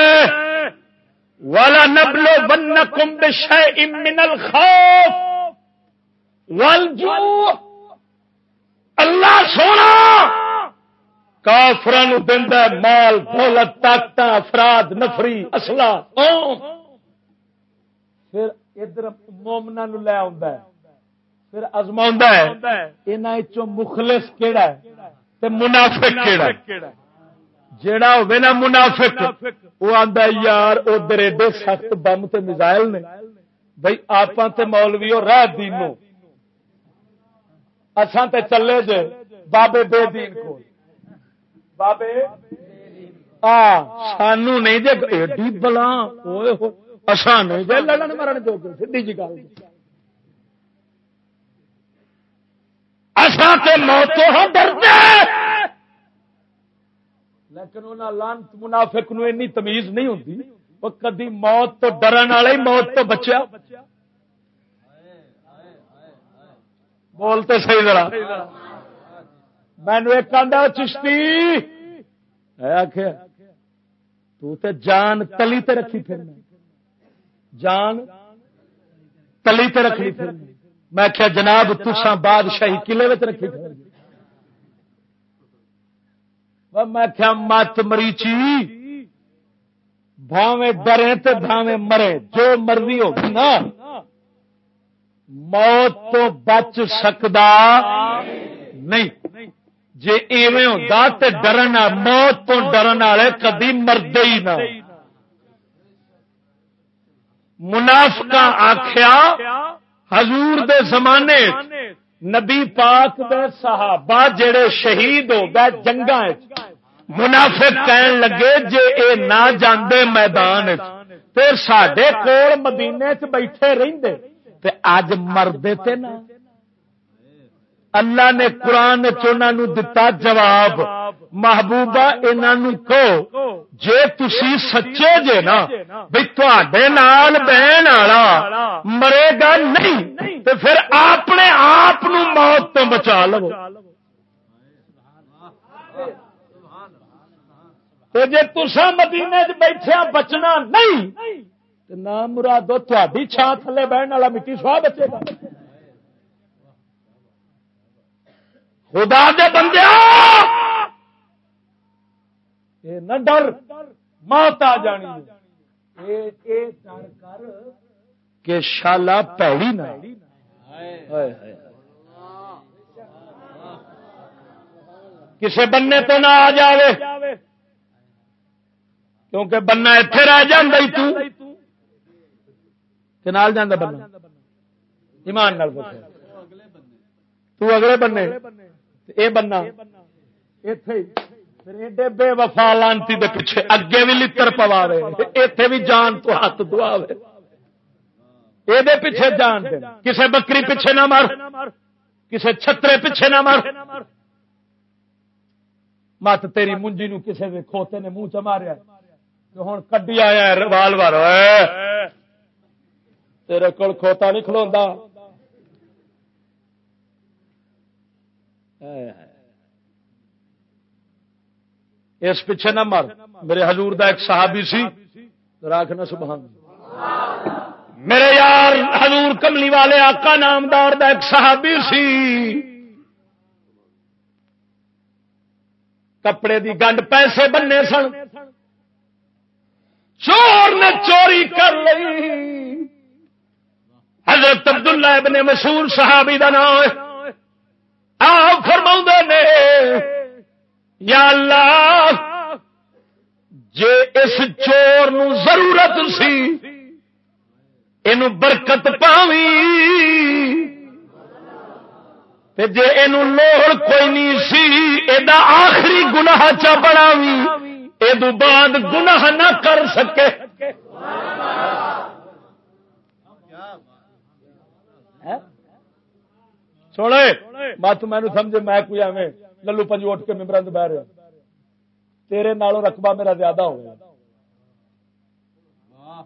والا نبلو بن کمب شہ من الخوف والجوع۔ اللہ سونا! کافران دینا مال، دولت طاقت افراد، نفری اصلا پھر ادھر مومنا نو لے آ پھر ازما یہاں مخلص کہڑا ہے منافق کہڑا جیڑا ہوے نا منافق وہ آندا یار، ادھر ایڈے سخت بم تے میزائل نے۔ بھائی آپ تے مولوی راہ دینوں اساں تے چلے جے بابے بے دین کو بابے سانو نہیں جے ایڈی بلا۔ اساں نہیں جے لڑن مرن جو سیدھی جی گل۔ اساں تے موت تو ہاں ڈرتے۔ لیکن انہاں لانت منافق نو اتنی تمیز نہیں ہوندی وہ کدی موت تو ڈرن والے موت تو بچیا۔ بولتے صحیح ذرا۔ مینو ایک آدھا چشتی۔ آخیا تو تے جان تلی تے رکھی پھر جان تلی تے رکھی پھر میں کیا جناب تسا بادشاہی قلعے رکھی پھر میں کیا مت مریچی۔ بھاوے ڈرے تو بھاوے مرے۔ جو مرضی ہوگی نا۔ موت تو بچ سکتا نہیں۔ جی ایویں ہوتا تو ڈرن موت تو ڈرن والے کدی مرد ہی نہ منافقہ آخیا حضور دے زمانے نبی پاک دے صحابہ جڑے شہید ہو گئے جنگا منافق کہن لگے، جے اے نہ جاندے میدان پھر سڈے کول مدینے چ بیٹھے رہندے۔ تے اج مردے تے نا۔ اللہ نے قرآن چونا دتا جواب، محبوبہ انہوں کو جے تسی سچے جے نا بھائی تے نال بہن والا مرے گا نہیں تو پھر اپنے آپ موت تو بچا لو۔ جی تسا مدینے بیٹھے بچنا نہیں نہ مرادو تھی چھان تھلے بہن والا مٹی سوا بچے گا۔ خدا دے بندے نہ ڈر، موت آ جانی ڈر کر کہ شالا پیڑی نہ۔ کسے بننے تو نہ آ جائے کیونکہ بننا اتے رہ جانا تال جانا بننا ایمان نال تو اگلے بننے اے بننا ایڈے بے وفا لانتی دے پیچھے اگے بھی لڑ پوا اتے بھی جان تو ہاتھ دعا یہ پیچھے جان دے کسے بکری پیچھے نہ مر کسے چھترے پیچھے نہ مر مت تیری منجی نو کسے دے کھوتے نے منہ چ ماریا۔ ہوں کڈی آیا روالور۔ تیرے کول کھوتا نہیں کھلوا اس پیچھے نہ مر۔ میرے حضور دا ایک صحابی سی۔ راکھنا سبحان۔ میرے یار حضور کملی والے آقا نامدار دا ایک صحابی سی۔ کپڑے دی گنڈ پیسے بننے سن۔ چور نے چوری کر لی حضرت عبداللہ ابن مشہور صحابی دا نام ہے۔ آپ فرما نے، یا اللہ، جے اس چور نو ضرورت سی یہ برکت پاوی۔ جے یہ لوڑ کوئی نہیں سی یہ آخری گناہ چا بڑھاوی یہ بعد گناہ نہ کر سکے۔ سونے مت میں سمجھے، میں کوئی ایویں للو پنجو اٹھ کے ممبر بہ رہا۔ تیرے نالوں رقبہ میرا زیادہ ہو گیا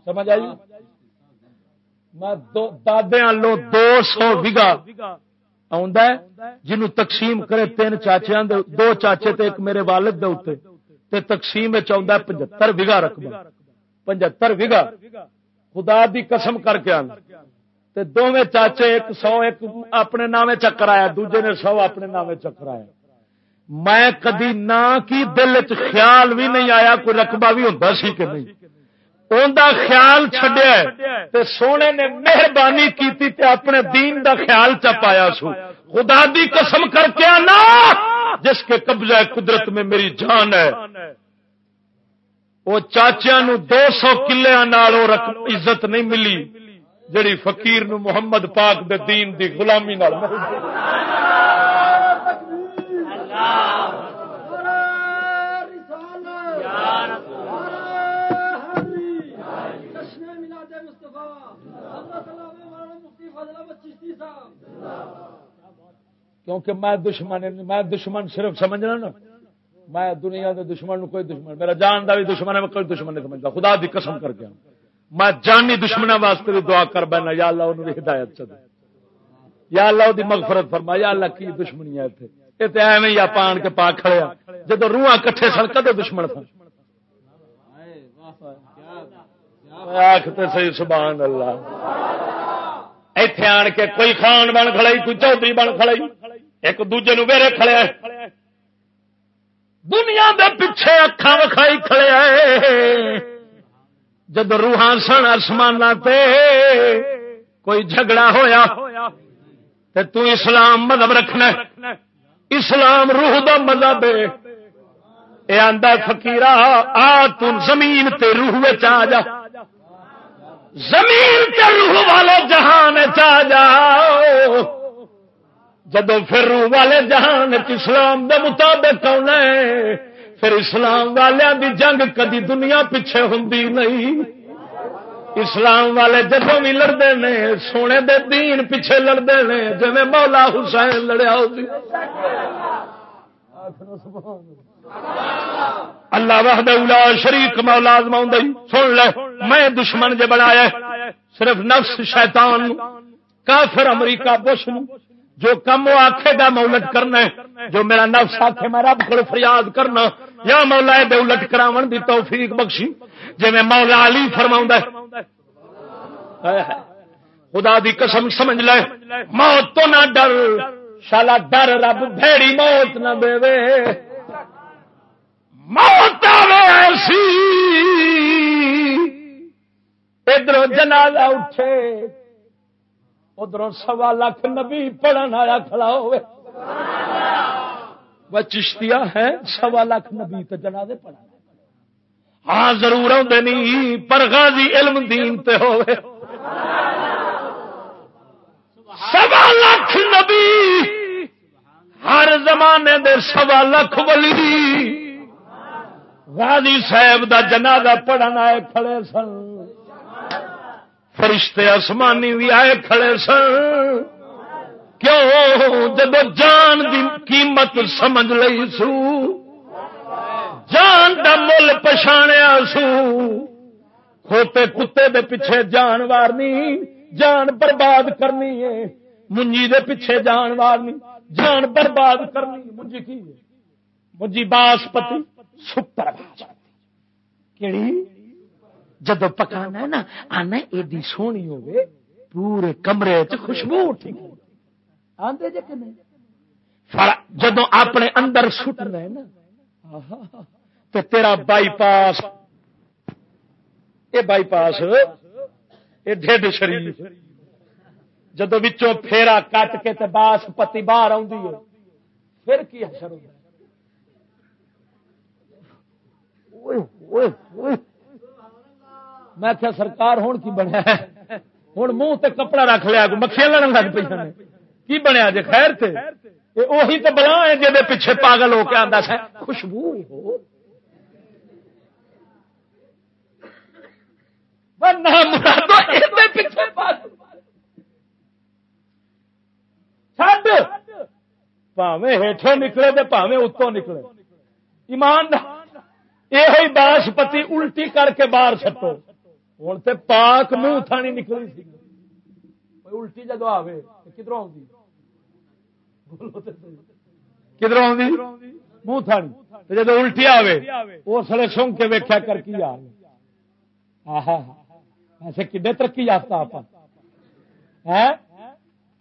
سمجھ آئی؟ میں دادے لو دو سو وگا جنوں تقسیم کرے تین چاچیا دو چاچے تے ایک میرے والد دے اتنے تے تقسیم چاہتا پچہتر وگا رقبہ۔ پچہتر وگا خدا دی قسم کر کے تے دونوں چاچے ایک سو ایک اپنے نام چکر آیا، دوجے نے سو اپنے نام چکر آیا۔ میں کدی نہ کی دل چ خیال بھی نہیں آیا کوئی رقبہ بھی ہوں سی کہ نہیں۔ خیال چڈیا سونے نے مہربانی کی اپنے دین دا خیال چپایا سو۔ خدا دی قسم کر کے آنا، جس کے قبضہ قدرت میں میری جان ہے۔ وہ چاچیا نو دو سو کلیا عزت نہیں ملی۔ جڑی فقیر نو محمد پاک دے دین دی غلامی نال کیونکہ میں دشمن میں دشمن صرف سمجھنا نا۔ میں دنیا کے دشمن نو کوئی دشمن، میرا جان کا بھی دشمن ہے، میں کوئی دشمن نہیں سمجھتا۔ خدا دی قسم کر کے میں جانی دشمن واسطے بھی دعا کر بہنا یا اللہ انہوں نے ہدایت چل یا اللہ دی مغفرت فرما یا اللہ کی دشمنی ہے اتنے یہ تو ایویں یا پان کے پا کھڑے ہاں۔ جب روح کٹھے سن، کدے دشمن سن؟ آختے سی سبحان اللہ۔ ایتھے آن کے کوئی خان بن کھڑائی کوئی چودھری بن کھڑائی ایک دوجے نو ویرے کھڑے دنیا دے پیچھے اکھا وکھائی کھڑے جب روحان سن آسمان تے کوئی جھگڑا ہویا تے تو اسلام مذہب رکھنا اسلام روح دا مذہب اے آندا فقیرا، آ تو زمین تے روح وچ آ جا۔ زمین تے روح والے جہان چ جا۔ جدو پھر روح والے جہان اسلام دے مطابق آنا پھر اسلام والوں دی جنگ کدی دنیا پیچھے ہوں نہیں۔ اسلام والے جدو بھی لڑتے ہیں سونے دے دین پیچھے لڑتے ہیں جی مولا حسین لڑیا اللہ وحد اولا شریک مولا آزما سن لے، میں دشمن جے بنایا صرف نفس شیطان کافر امریکہ بش جو کم وہ آخے گا میں الٹ کرنا ہے، جو میرا نفس آخے میں رب کو فریاد کرنا۔ یا مولا دے الٹ کراو دی توفیق بخشی جی میں مولا علی فرما خدا دی قسم سمجھ لے۔ موت تو نہ ڈر، شالا ڈر رب بھڑی موت نہ دے۔ وے موت ایسی۔ ادھر جنازہ اٹھے، ادھر سوا لاکھ نبی پڑھن آیا کھڑا ہوئے۔ وہ چشتیا ہے سوا لاکھ نبی تو جنازے پڑھا ہاں ضرور آدھے نہیں پر غازی علم دین تے ہوئے۔ سوا لاکھ نبی، ہر زمانے دے سوا لاکھ ولی۔ غازی صاحب دا جنازہ پڑھن آئے کھڑے سن۔ فرشتے آسمانی بھی آئے کھڑے سن۔ کیوں؟ جب جان دی قیمت سمجھ لئی سو، جان دا مل پچھاڑیا سو۔ کھوتے کتے دے پیچھے جان وارنی، جان برباد کرنی ہے۔ منجی دے پیچھے جان وارنی، جان برباد کرنی منجی کی منجی باسپتی سپر کیڑی؟ جدو پکانا ہے نا، آنا ایڈی سونی ہوے پورے کمرے چ خوشبو اٹھی۔ آدھے جی کہ نہیں؟ جدو اپنے اندر سٹ رہے نا تو تیرا بائی پاس یہ بائی پاس یہ ڈیڈ شریف جدو بچوں پھیرا کٹ کے تے باس پتی باہر آ پھر کی حشر ہوتا میں کیا سرکار ہوں کی بنیا ہوں منہ تے کپڑا رکھ لیا، مکھیاں لڑن لگ پی کی بنیا جی خیر تھے وہی تو بلا ہے جی پیچھے پاگل ہو کے آتا سا خوشبو ہو۔ پاوے نکلے تو پاوے اتوں نکلے۔ ایمان یہ باسپتی الٹی کر کے باہر سٹو۔ ہوں تو پاک منہ تھانی نکلی سی۔ الٹی جدو آئے کدھر کدھر منہ تھانی جب الٹی آئے اس لیے سنگ کے ویخیا کر کی آ ایسے کڈے ترقی یافتہ آپ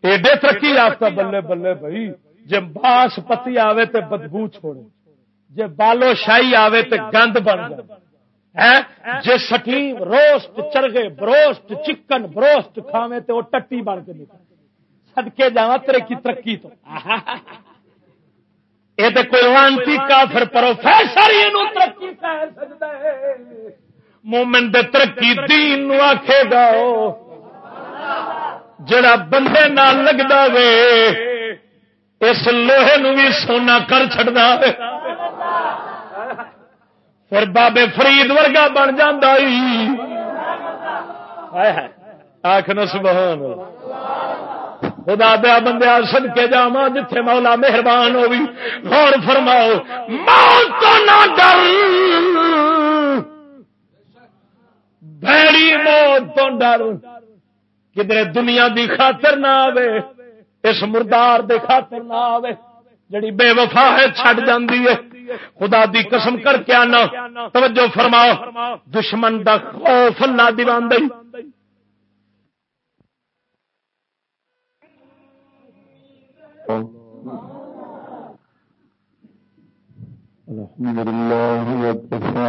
ایڈے ترقی یافتہ بلے بلے بھائی۔ جب باس پتی آوے تے بدبو چھوڑے۔ جی بالو شاہی آوے تے گند بن جائے۔ جی steam roast چرگے، broast chicken, broast کھاوے تو وہ ٹٹی بن کے نکل سدکے جا تیرے کی ترقی تو۔ یہ تو کوئی لانتی کافر پروفیسر ترقی کہہ سکتا ہے۔ مومن دے ترقی دین آخے گا جڑا بندے نال لگتا وے اس لوہے نو بھی سونا کر چڑتا ہے پھر بابے فرید ورگا بن آخر سبحان خدا دیا بندے سد کے جا جتھے مولا مہربان ہوگی غور فرماؤ، موت تو نہ ڈر۔ بھڑی موت تو ڈر۔ کدھر دنیا دی خاطر نہ آوے، اس مردار دی خاطر نہ آوے۔ جڑی بے وفا ہے، چھڈ جاندی ہے۔ خدا دی قسم کر کے آنا۔ توجہ فرماؤ، دشمن دا خوف اللہ دیوان دئی الحمد لله وكفى